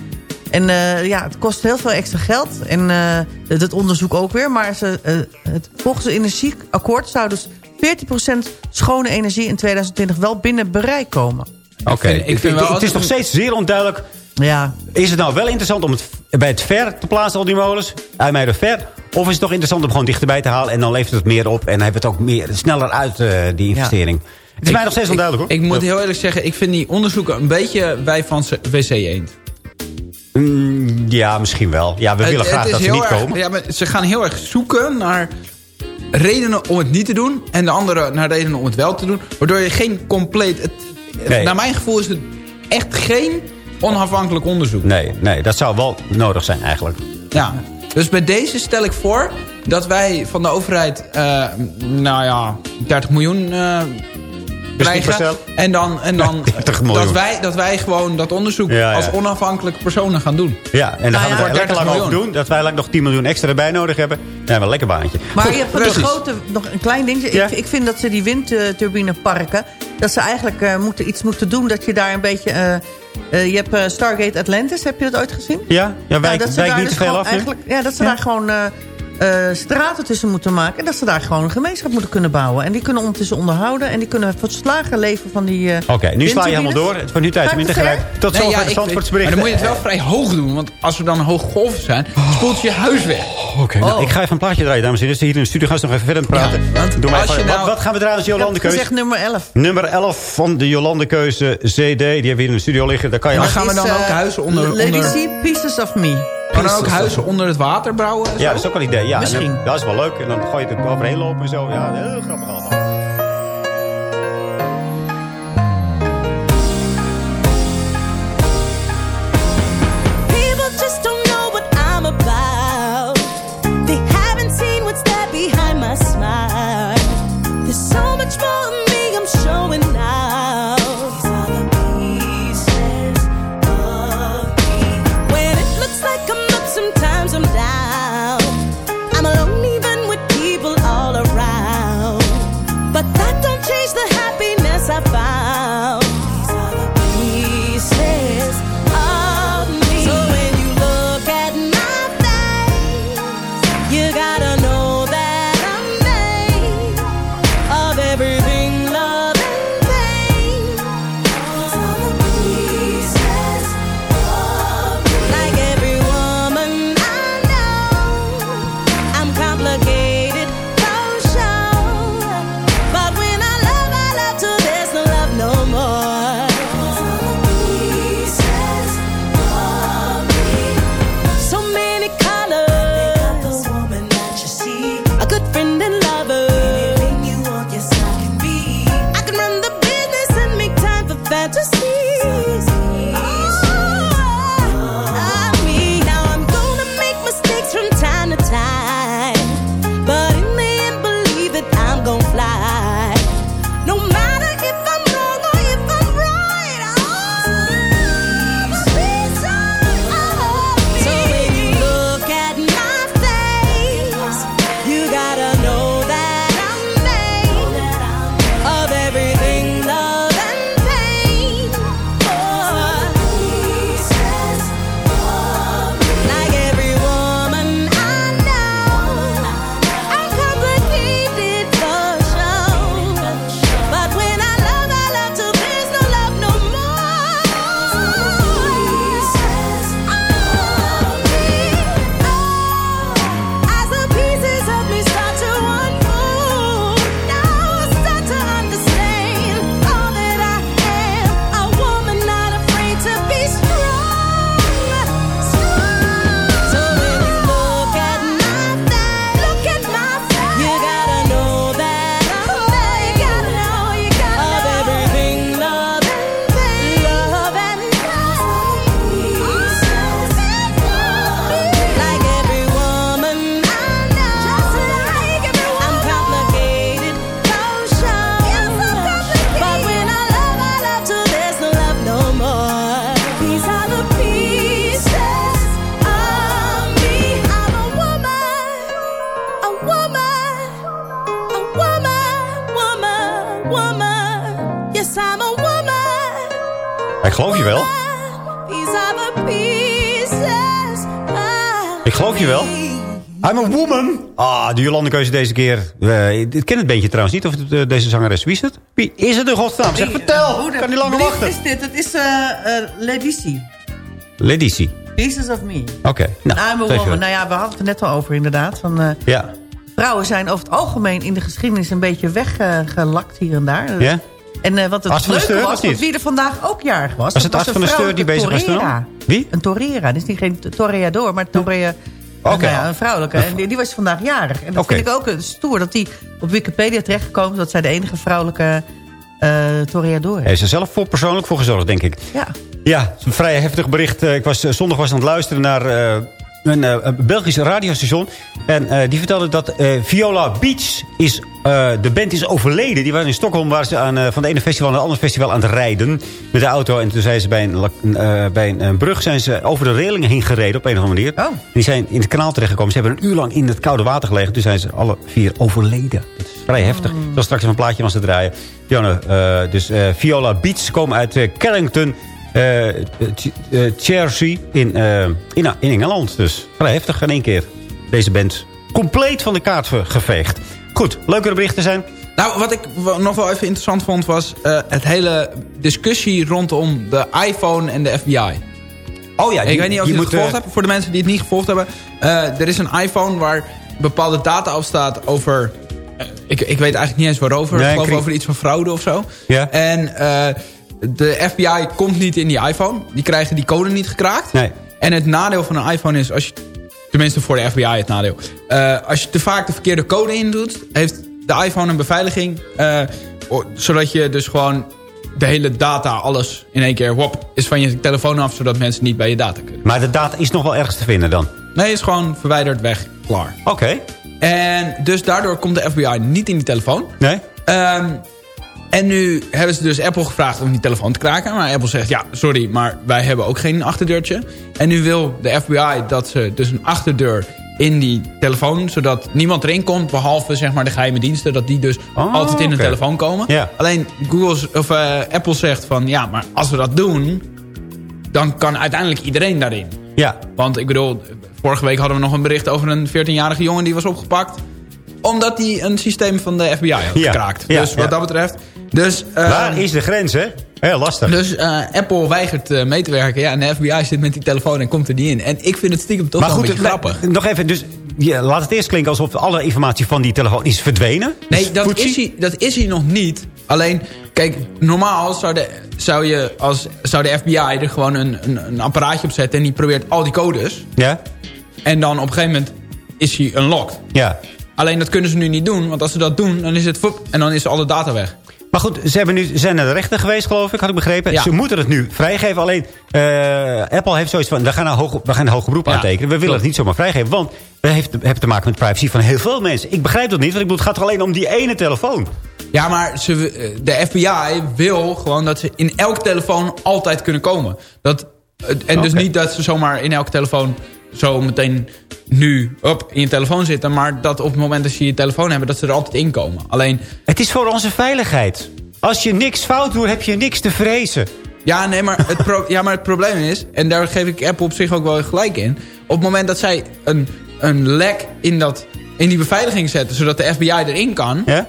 En eh, ja, het kost heel veel extra geld. En eh, het, het onderzoek ook weer. Maar ze, eh, het, volgens het energieakkoord zou dus 40% schone energie in 2020 wel binnen bereik komen. Oké, ik vind wel het is nog steeds zeer onduidelijk. Ja, Is het nou wel interessant om het bij het ver te plaatsen, al die molens? IJmuiden ver? Of is het toch interessant om gewoon dichterbij te halen... en dan levert het meer op en dan hebben we het ook meer, sneller uit, eh, die investering? Het is mij nog steeds onduidelijk, hoor. Ik moet heel eerlijk zeggen, ik vind die onderzoeken een beetje bij van WC Eend. Mm, ja, misschien wel. Ja, we Het- willen graag dat ze niet erg- komen. Ja, maar ze gaan heel erg zoeken naar redenen om het niet te doen. En de andere naar redenen om het wel te doen. Waardoor je geen compleet... Het, Nee. Naar mijn gevoel is het echt geen onafhankelijk onderzoek. Nee, nee, dat zou wel nodig zijn eigenlijk. Ja. Dus bij deze stel ik voor dat wij van de overheid... eh, nou ja, 30 miljoen eh krijgen. En dan, en dan 30 miljoen. dat, wij, dat wij gewoon dat onderzoek Ja, ja. als onafhankelijke personen gaan doen. Ja, en dan Nou gaan ja, we voor lekker lang 30 over doen. Dat wij lang nog 10 miljoen extra erbij nodig hebben. Dan hebben we een lekker baantje. Maar Goed, je van grote, nog een klein dingetje. Ja. Ik, ik vind dat ze die windturbineparken... dat ze eigenlijk eh, moeten, iets moeten doen dat je daar een beetje... eh, eh, je hebt Stargate Atlantis, heb je dat ooit gezien? Ja, ja wijk, dat ze wijk daar niet dus te veel af. Ja, dat ze Ja. daar gewoon eh, eh, straten tussen moeten maken. En dat ze daar gewoon een gemeenschap moeten kunnen bouwen. En die kunnen ondertussen onderhouden. En die kunnen verslagen leven van die eh Oké, nu sla je helemaal door. Het wordt nu tijd om in te grijpen. Tot Nee, zover ja, de Zandvoortsberichten. Maar dan moet je het wel vrij hoog doen. Want als we dan hoge golven zijn, spoelt je huis weg. Oké, nou, Oh. ik ga even een plaatje draaien, dames en heren. Hier in de studio gaan ze nog even verder praten. Ja, want Doe maar je nou- wat, wat gaan we draaien als Ik heb Jolande-keuze? gezegd nummer 11. Nummer 11 van de Jolande-keuze CD. Die hebben we hier in de studio liggen. Daar kan je Maar gaan we dan ook eh, huizen onder... Lady onder C, Pieces of Me. Dan ook huizen onder het water bouwen? en Ja, dat is ook wel een idee. Ja, Misschien. Dat is wel leuk. En dan gooi je het er overheen lopen en zo. Ja, heel grappig allemaal. I'm a woman. Ah, de Jolande-keuze deze keer. Eh, ik ken het beentje trouwens niet. Of het, eh, deze zangeres. Wie is het? Wie is het in godsnaam? Zeg, vertel. Ik kan niet langer Wie wachten. is dit? Het is eh eh Ledici. Ledici. Pieces of Me. Oké. Nou, I'm a woman. Nou ja, we hadden het er net al over inderdaad. Van, eh, Ja. vrouwen zijn over het algemeen in de geschiedenis een beetje weggelakt hier en daar. Ja? En eh, wat het leuke was, want wie er vandaag ook jarig was... Was het een van der Steur die bezig was toen? Wie? Een torera. Dus niet geen toreador, maar torera... Oké. Nou ja, een vrouwelijke. En die, die was vandaag jarig. En dat vind ik ook eh, stoer dat die op Wikipedia terechtgekomen is... dat zij de enige vrouwelijke eh toreador Hij is er zelf voor persoonlijk voor gezorgd, denk ik. Ja. Ja, is een vrij heftig bericht. Eh, Ik was, zondag was aan het luisteren naar een eh, een Belgisch radiostation. En eh, die vertelde dat eh, Viola Beach is... de band is overleden. Die waren in Stockholm waar ze aan, van de ene festival naar het andere festival aan het rijden. Met de auto. En toen zijn ze bij een, bij een, brug zijn ze over de relingen heen gereden op een of andere manier. Oh. Die zijn in het kanaal terechtgekomen. Ze hebben een uur lang in het koude water gelegen. Toen zijn ze alle vier overleden. Dat is vrij heftig. Ik zal straks even een plaatje van ze draaien. Janne, dus Viola Beach komen uit Carrington... eh, eh, eh, Chelsea in, in, in Engeland. Dus vrij heftig in één keer. Deze band compleet van de kaart ge- geveegd. Goed, leukere berichten zijn. Nou, wat ik nog wel even interessant vond was het hele discussie rondom de iPhone en de FBI. Oh ja, ik weet niet of je, het gevolgd eh, hebt. Voor de mensen die het niet gevolgd hebben. er is een iPhone waar bepaalde data op staat over... ik, ik weet eigenlijk niet eens waarover. Nee, ik geloof over iets van fraude of zo. Ja. En eh, de FBI komt niet in die iPhone. Die krijgen die code niet gekraakt. Nee. En het nadeel van een iPhone is... als je Tenminste voor de FBI het nadeel. Eh, als je te vaak de verkeerde code indoet... heeft de iPhone een beveiliging... eh, zodat je dus gewoon de hele data, alles in één keer... Wop, is van je telefoon af... zodat mensen niet bij je data kunnen. Maar de data is nog wel ergens te vinden dan. Nee, is gewoon verwijderd, weg, klaar. Oké. En dus daardoor komt de FBI niet in die telefoon. Nee? Ehm, en nu hebben ze dus Apple gevraagd om die telefoon te kraken. Maar Apple zegt, ja, sorry, maar wij hebben ook geen achterdeurtje. En nu wil de FBI dat ze dus een achterdeur in die telefoon... zodat niemand erin komt, behalve zeg maar, de geheime diensten... dat die dus Oh, altijd in een telefoon komen. Alleen Google, of, eh, Apple zegt van... ja, maar als we dat doen, dan kan uiteindelijk iedereen daarin. Ja. Want ik bedoel, vorige week hadden we nog een bericht over een 14-jarige jongen die was opgepakt. Omdat hij een systeem van de FBI had gekraakt. Ja, Dus wat ja. dat betreft. Dus, eh, Waar is de grens, hè? Heel lastig. dus eh, Apple weigert eh, mee te werken. Ja, en de FBI zit met die telefoon en komt er niet in. En ik vind het stiekem toch maar wel goed, een grappig. nog even. Dus, ja, laat het eerst klinken alsof alle informatie van die telefoon is verdwenen. Nee, Dus dat is, hij, dat is hij nog niet. Alleen, kijk, normaal zou, de, zou, je als, zou de FBI er gewoon een, een, een apparaatje op zetten... en die probeert al die codes. Ja? En dan op een gegeven moment is hij unlocked. Ja. Alleen dat kunnen ze nu niet doen. Want als ze dat doen, dan is het fup, en dan is alle data weg. Maar goed, ze hebben nu, zijn naar de rechter geweest, geloof ik, had ik begrepen. Ja. Ze moeten het nu vrijgeven. Alleen, eh, Apple heeft zoiets van, we gaan, een hoog, we gaan een beroep Ja, aantekenen. We willen klopt. het niet zomaar vrijgeven, want we heeft- hebben te maken met privacy van heel veel mensen. Ik begrijp dat niet, want ik bedoel, het gaat alleen om die ene telefoon. Ja, maar ze, eh, de FBI wil gewoon dat ze in elke telefoon altijd kunnen komen. Dat, eh, en dus niet dat ze zomaar in elke telefoon zo meteen nu op in je telefoon zitten. Maar dat op het moment dat ze je telefoon hebben, dat ze er altijd in komen. Alleen, Het is voor onze veiligheid. Als je niks fout doet, heb je niks te vrezen. ja, nee, maar het, pro- ja, maar het probleem is, en daar geef ik Apple op zich ook wel gelijk in. Op het moment dat zij een, een lek in, dat, in die beveiliging zetten, zodat de FBI erin kan... Ja?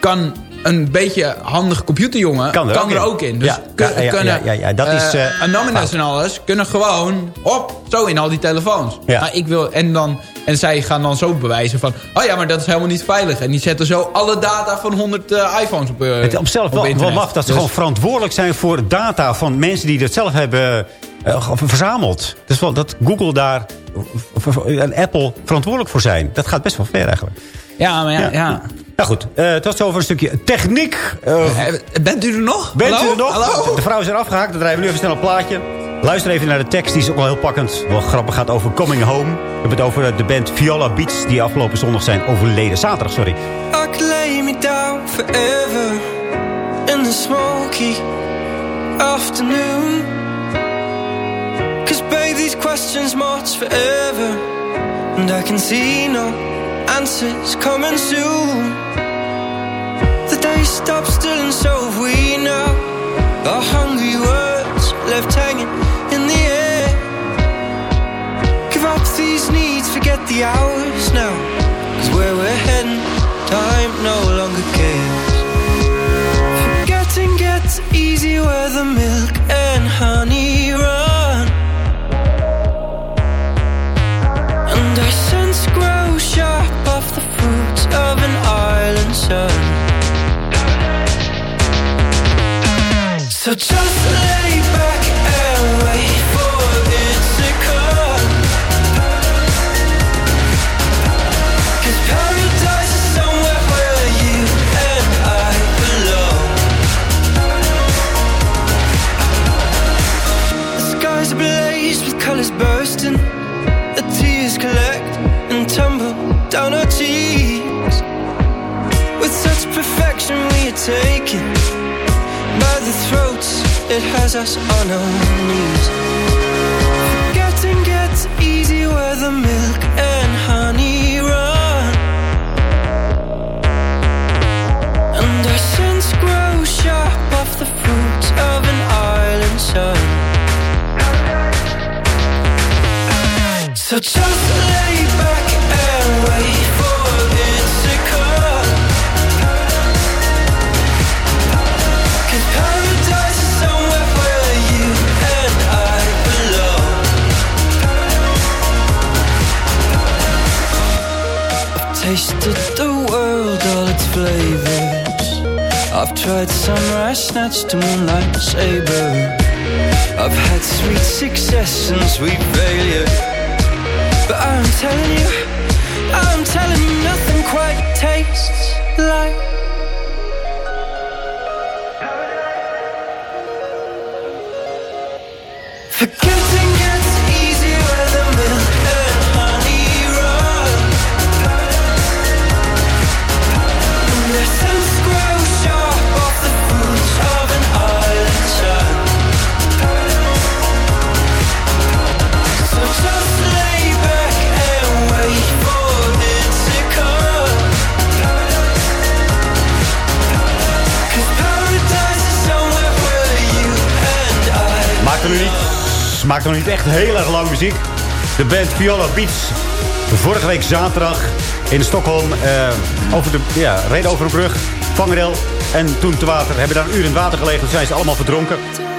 kan een beetje handige computerjongen Kan kan er er, ook ook, in. Dus Ja, kun- ja, kunnen ja, ja, dat is, eh, Anonymous en alles kunnen gewoon op zo in al die telefoons. Maar ik wil en dan en zij gaan dan zo bewijzen van oh ja, maar dat is helemaal niet veilig en die zetten zo alle data van 100 eh, iPhones op. Het is op wel, dat ze Dus- gewoon verantwoordelijk zijn voor data van mensen die dat zelf hebben verzameld. Dus wel dat Google daar en Apple verantwoordelijk voor zijn. Dat gaat best wel ver eigenlijk. ja, maar ja, Ja. ja. Nou goed, eh tot zover een stukje techniek. Eh, Eh, Bent u er nog? bent Hallo? u er nog? Hallo? De vrouw is er afgehaakt. Dan draaien we nu even snel een plaatje. Luister even naar de tekst. Die is ook wel heel pakkend. Wel grappig. gaat over Coming Home. We hebben het over de band Viola Beats. Die afgelopen zondag zijn overleden. Zaterdag, sorry. I lay me down forever in the smoky afternoon. Cause babe, these questions march forever. And I can see no answers coming soon. The day stops still and so we know Our hungry words left hanging in the air. Give up these needs, forget the hours now. Cause where we're heading, time no longer cares. Forgetting gets easy where the milk and honey run. And our sense grow sharp off the fruits of an island sun. Taken by the throats, it has us on our knees. Forgetting gets easy where the milk and honey run. And our sense grow sharp off the fruits of an island sun. So just lay back and wait for it to come. Tasted the world, all its flavors. I've tried sunrise, snatched to moonlight saber. I've had sweet success and sweet failure. But I'm telling you, I'm telling you, nothing quite tastes like. Forgetting maakt nu niet echt heel erg lang muziek. De band Viola Beats. Vorige week zaterdag in Stockholm. eh, over de, ja, reden over een brug. Vangrail. En toen te water. Hebben daar een uur in het water gelegen. Toen zijn ze allemaal verdronken.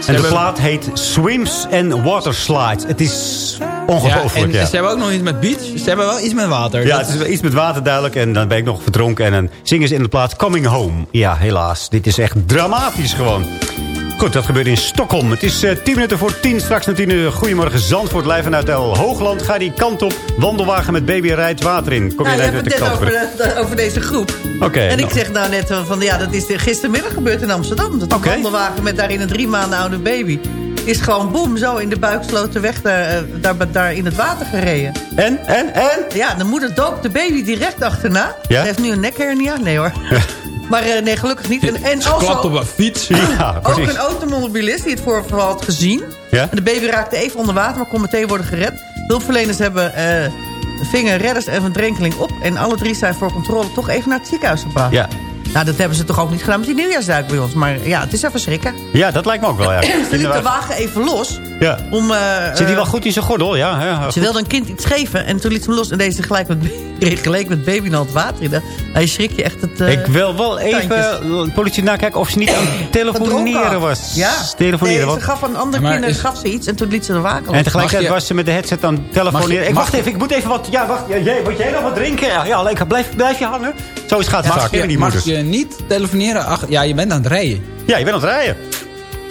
En de plaat heet Swims and Water Slides. Het is ongelooflijk, Ja, en ja. ze hebben ook nog iets met beach. Ze hebben wel iets met water. Ja, het is wel iets met water duidelijk. En dan ben ik nog verdronken. En dan zingen ze in de plaat Coming Home. Ja, helaas. Dit is echt dramatisch gewoon. Goed, dat gebeurt in Stockholm. Het is eh 10 minuten voor 10. Straks naar 10 uur. Goedemorgen Zandvoort. Live vanuit El Hoogland. Ga die kant op. Wandelwagen met baby rijdt water in. Kom Nou, je hebt het net over, de- de- over deze groep. Oké, en ik nou. zeg nou net van, ja, dat is gistermiddag gebeurd in Amsterdam. Dat een wandelwagen met daarin een drie maanden oude baby... is gewoon boem zo in de buikslotenweg daar, eh, daar, daar in het water gereden. En, en, en? Ja, de moeder dook de baby direct achterna. Ja? Ze heeft nu een nekhernia. Nee hoor. Maar eh, nee, gelukkig niet. En, en klapt op een fiets. Ja, ook een automobilist die het voorval had gezien. Ja? En de baby raakte even onder water, maar kon meteen worden gered. Hulpverleners hebben eh vinger redders en verdrenkeling op. En alle drie zijn voor controle toch even naar het ziekenhuis gebracht. Ja. Nou, dat hebben ze toch ook niet gedaan met die nieuwjaarsduik bij ons. Maar ja, het is even schrikken. ja, dat lijkt me ook wel, ja. Ze liet de wagen even los. Ja. Om, eh, Zit hij wel eh, goed in zijn gordel? Ja, ja, Ze wilde een kind iets geven en toen liet ze hem los. En deze gelijk met, gelijk met baby naar het water in. Hij schrik je echt het... eh, Ik wil wel even de politie nakijken of ze niet aan het telefoneren was. Ja, Telefoneren. nee, want- ze gaf aan andere kinderen is- gaf ze iets en toen liet ze de waken los. En tegelijkertijd je- was ze met de headset aan het telefoneren. Mag je- ik wacht je- even, ik moet even wat... Ja, wacht. Ja, jij, moet jij nog wat drinken? Ja, ja lekker. Blijf, blijf je hangen. Zo is het gaat het Mag vaak, je, mag moeders. je niet telefoneren? Ach, ja, je bent aan het rijden. Ja, je bent aan het rijden.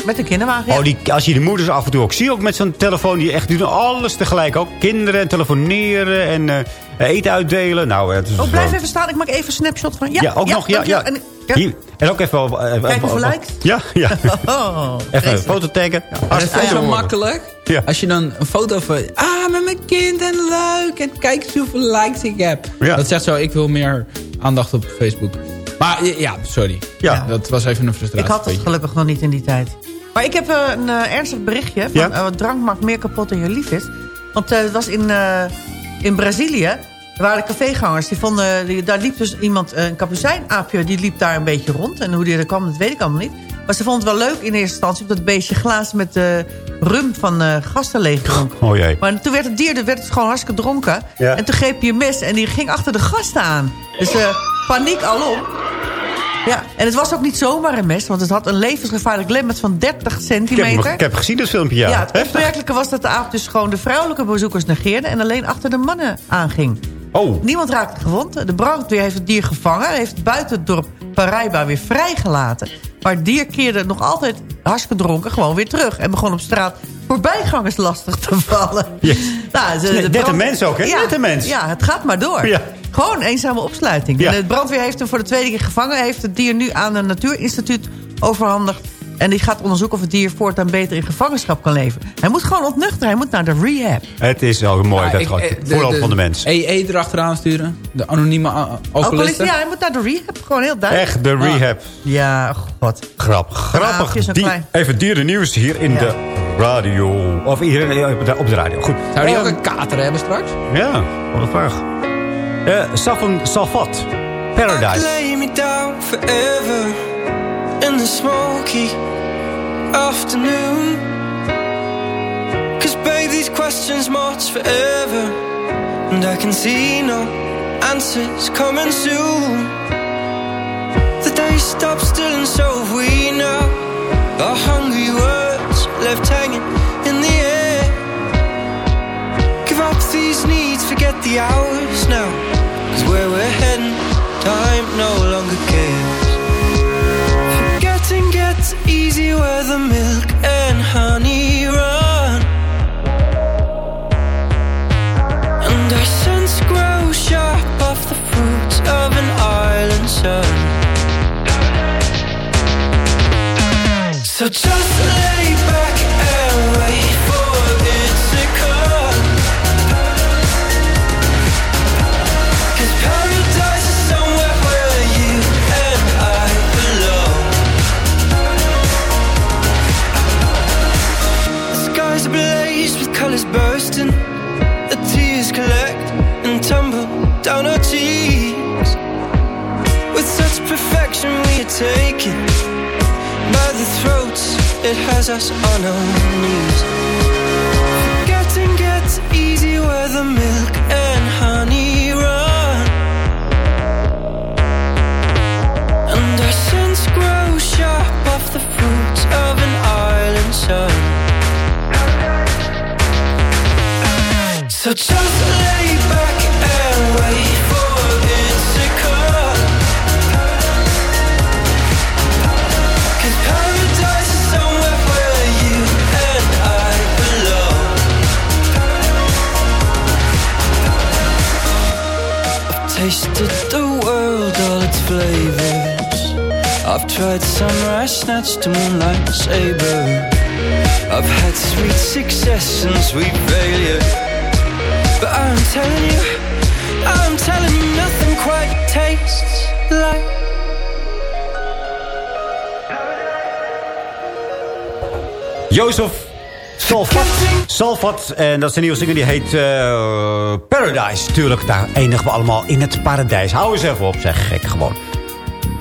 Met een kinderwagen, ja. Oh, die, als je de moeders af en toe ook ziet, ook met zo'n telefoon... die echt doen alles tegelijk. Ook kinderen en telefoneren en eh, eten uitdelen. Nou, het is Oh, blijf gewoon- even staan. Ik maak even een snapshot van... Ja, Ja, ook nog. Ja, ja. En, ja. Hier, en ook even... eh, eh, Kijk eh, hoeveel eh, likes. Ja, ja. Oh, even een foto taggen. Dat is zo makkelijk. Ja. Als je dan een foto van... Ah, met mijn kind en leuk. En kijk eens hoeveel likes ik heb. Ja. Dat zegt zo, ik wil meer aandacht op Facebook. Maar ja, sorry. Ja. Dat was even een frustratie. Ik had het gelukkig nog niet in die tijd. Maar ik heb eh, een eh, ernstig berichtje. Van, Ja? eh, wat drank maakt meer kapot dan je lief is. Want eh, het was in, eh, in Brazilië. Er waren cafégangers. Die vonden, die, daar liep dus iemand, een kapucijnaapje. Die liep daar een beetje rond. En hoe die er kwam, dat weet ik allemaal niet. Maar ze vond het wel leuk in eerste instantie... omdat het beestje glazen met eh, rum van eh, gasten leeggedronken. Oh jee. Maar toen werd het dier werd het gewoon hartstikke dronken. Ja. En toen greep een mes en die ging achter de gasten aan. Dus eh, paniek alom. Ja, en het was ook niet zomaar een mes... want het had een levensgevaarlijk lemmet van 30 Ik heb, centimeter. ik heb gezien het filmpje, ja. Ja, het opmerkelijke was dat de aap dus gewoon de vrouwelijke bezoekers negeerde... en alleen achter de mannen aanging. Oh. Niemand raakte gewond. De brandweer heeft het dier gevangen... en heeft het buiten het dorp Paraiba weer vrijgelaten. Maar het dier keerde nog altijd hartstikke dronken gewoon weer terug... en begon op straat voorbijgangers lastig te vallen. Ja. Nou, de net een mens ook, hè? Ja, Net een mens. Ja, het gaat maar door. Ja. Gewoon een eenzame opsluiting. Ja. En de brandweer heeft hem voor de tweede keer gevangen... heeft het dier nu aan een natuurinstituut overhandigd... En die gaat onderzoeken of het dier voortaan beter in gevangenschap kan leven. Hij moet gewoon ontnuchteren. Hij moet naar de rehab. Het is wel mooi, Ja, dat ik- gewoon. eh, Vooral van de mens. EE erachteraan sturen. De anonieme Alcoholisten, alcoholisten. ja, hij moet naar de rehab. Gewoon heel duidelijk. Echt, de rehab. Ja, god. Grap. Grappig. het is een Die- klein- even dierennieuws hier in Ja. de radio. Of hier op de, op de radio. Goed. Zou die ook een kater hebben straks? Ja, wat een vraag. Eh Safan Salvat. Paradise. In the smoky afternoon. Cause babe, these questions march forever, and I can see no answers coming soon. The day stops still, and so we now. Our hungry words left hanging in the air. Give up these needs, forget the hours now. Cause where we're heading, time no longer cares. Where the milk and honey run. And our grow sharp off the fruits of an island sun. So just lay back taken by the throats. It has us on our knees. Tried sunrise, snatched to moonlight saber. I've had sweet success and sweet failure. But I'm telling you, I'm telling you, nothing quite tastes like. Jozef Salvat. Salvat. En dat is een nieuwe single die heet eh, Paradise. Tuurlijk, daar eindigen we allemaal in het paradijs. Hou eens even op, zeg gek gewoon.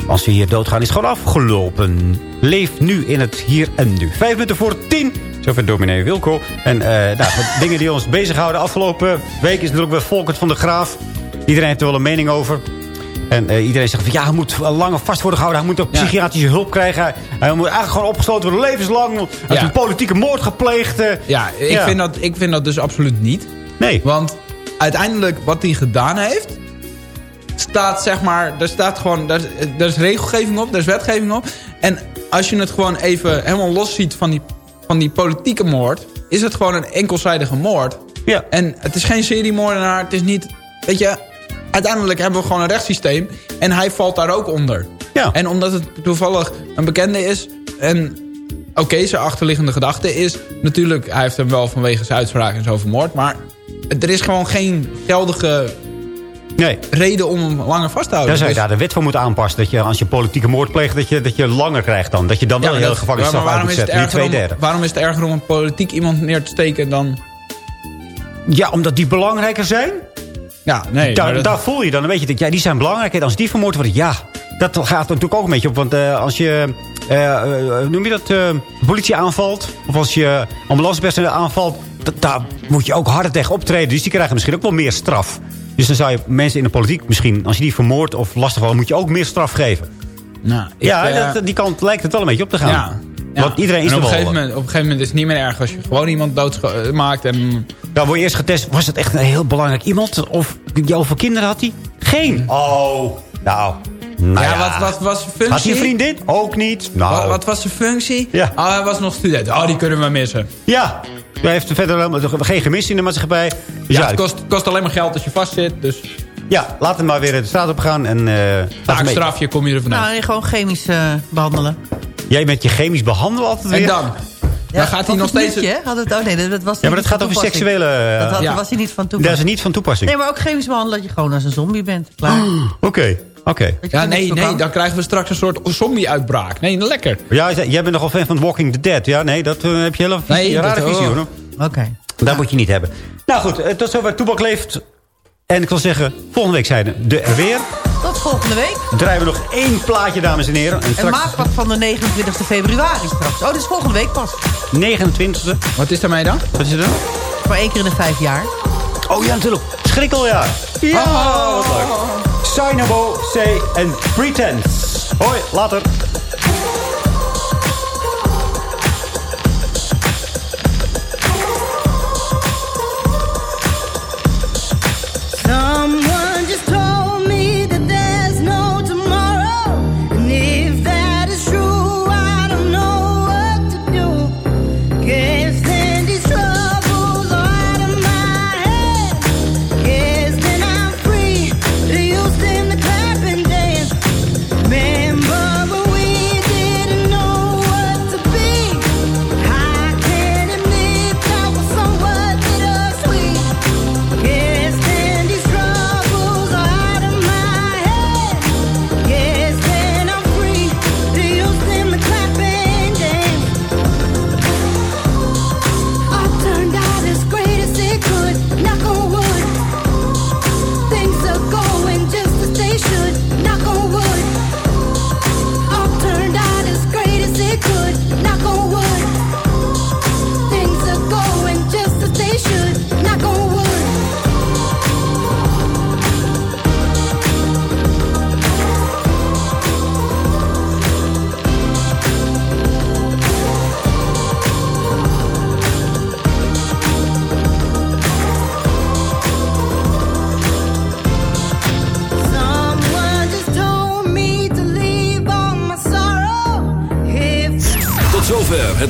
Als we hier doodgaan is gewoon afgelopen. Leef nu in het hier en nu. Vijf minuten voor tien. Zover dominee Wilco. En eh nou, dingen die ons bezighouden afgelopen week... is natuurlijk weer Volkert van de Graaf. Iedereen heeft er wel een mening over. En eh, iedereen zegt van ja, hij moet langer vast worden gehouden. Hij moet ook psychiatrische hulp krijgen. Hij, moet eigenlijk gewoon opgesloten worden levenslang. Hij heeft een politieke moord gepleegd. eh. Ja, ik, Ja. Vind dat, ik vind dat dus absoluut niet. Nee. Want uiteindelijk wat hij gedaan heeft... staat zeg maar... Er staat gewoon... Er, er is regelgeving op, er is wetgeving op. En als je het gewoon even helemaal los ziet van die, van die politieke moord... is het gewoon een enkelzijdige moord. Ja. En het is geen seriemoordenaar. Het is niet... Weet je... Uiteindelijk hebben we gewoon een rechtssysteem. En hij valt daar ook onder. Ja. En omdat het toevallig een bekende is... en Oké, zijn achterliggende gedachte is natuurlijk... hij heeft hem wel vanwege zijn uitspraak en zo vermoord... maar er is gewoon geen geldige nee. reden om hem langer vast te houden. Daar zou je Dus- daar de wet voor moeten aanpassen. Dat je als je politieke moord pleegt, dat je, dat je langer krijgt dan. Dat je dan wel Ja, een hele dat- gevangenisstraf uit waarom moet is, het zetten. Niet twee derde. waarom is het erger om een politiek iemand neer te steken dan... Ja, omdat die belangrijker zijn? Ja, nee. daar, dat- daar voel je dan een beetje. dat, Ja, die zijn belangrijker. Als die vermoord worden, ja. Dat gaat er natuurlijk ook een beetje op. Want eh, als je eh, eh, noem je dat, politie aanvalt... of als je ambulancepersoneel aanvalt... da- daar moet je ook harder tegen optreden. Dus die krijgen misschien ook wel meer straf. Dus dan zou je mensen in de politiek misschien... als je die vermoordt of lastigvalt... moet je ook meer straf geven. Nou, ik, ja, eh, dat, die kant lijkt het wel een beetje op te gaan. Ja. Ja. Want iedereen is en er op een, wel. gegeven moment, op een gegeven moment is het niet meer erg als je gewoon iemand doodmaakt. En... Ja, word je eerst getest. Was het echt een heel belangrijk iemand? Of hoeveel kinderen had hij? Geen. Oh, nou. Nou ja, ja. wat, wat was zijn functie? Had hij vriendin? Ook niet. Nou. Wat, wat was zijn functie? Ja. Oh, hij was nog student. Oh, die kunnen we missen. Ja. Hij heeft verder helemaal geen gemis in de maatschappij. Dus Ja, het kost, kost alleen maar geld als je vastzit. Dus Ja, laat hem maar weer de straat op gaan. En, eh, hem mee- taakstrafje kom je er vanuit. Nou, nee, gewoon chemisch eh, behandelen. Jij met je chemisch behandelen altijd weer? en dan? dan gaat hij nog steeds... Had het, oh nee, dat was Ja, maar dat gaat over seksuele... eh, Dat had- Ja. was hij niet van Dat toepassing. is niet van toepassing. Nee, maar ook chemisch behandelen dat je gewoon als een zombie bent. Klaar. Oké, oké. Ja, er nee, nee, dan krijgen we straks een soort zombie-uitbraak. Nee, lekker. Ja, jij bent nogal fan van Walking the Dead. Ja, nee, dat eh, heb je visie, Nee, rare dat- visie, oh. hoor. Oké. Dat moet je niet hebben. Nou goed, eh, tot zover Toebak leeft. En ik wil zeggen, volgende week zijn de er weer. Tot volgende week. Draaien we nog één plaatje, dames en heren. En En straks maakpak van de 29 februari straks. Oh, dat is volgende week pas. 29e. Wat is daarmee dan? Wat is het dan? Voor één keer in de vijf jaar. Oh ja, natuurlijk. Schrikkeljaar. Ja, wat leuk. Sinabo, C en Pretense. Hoi, later.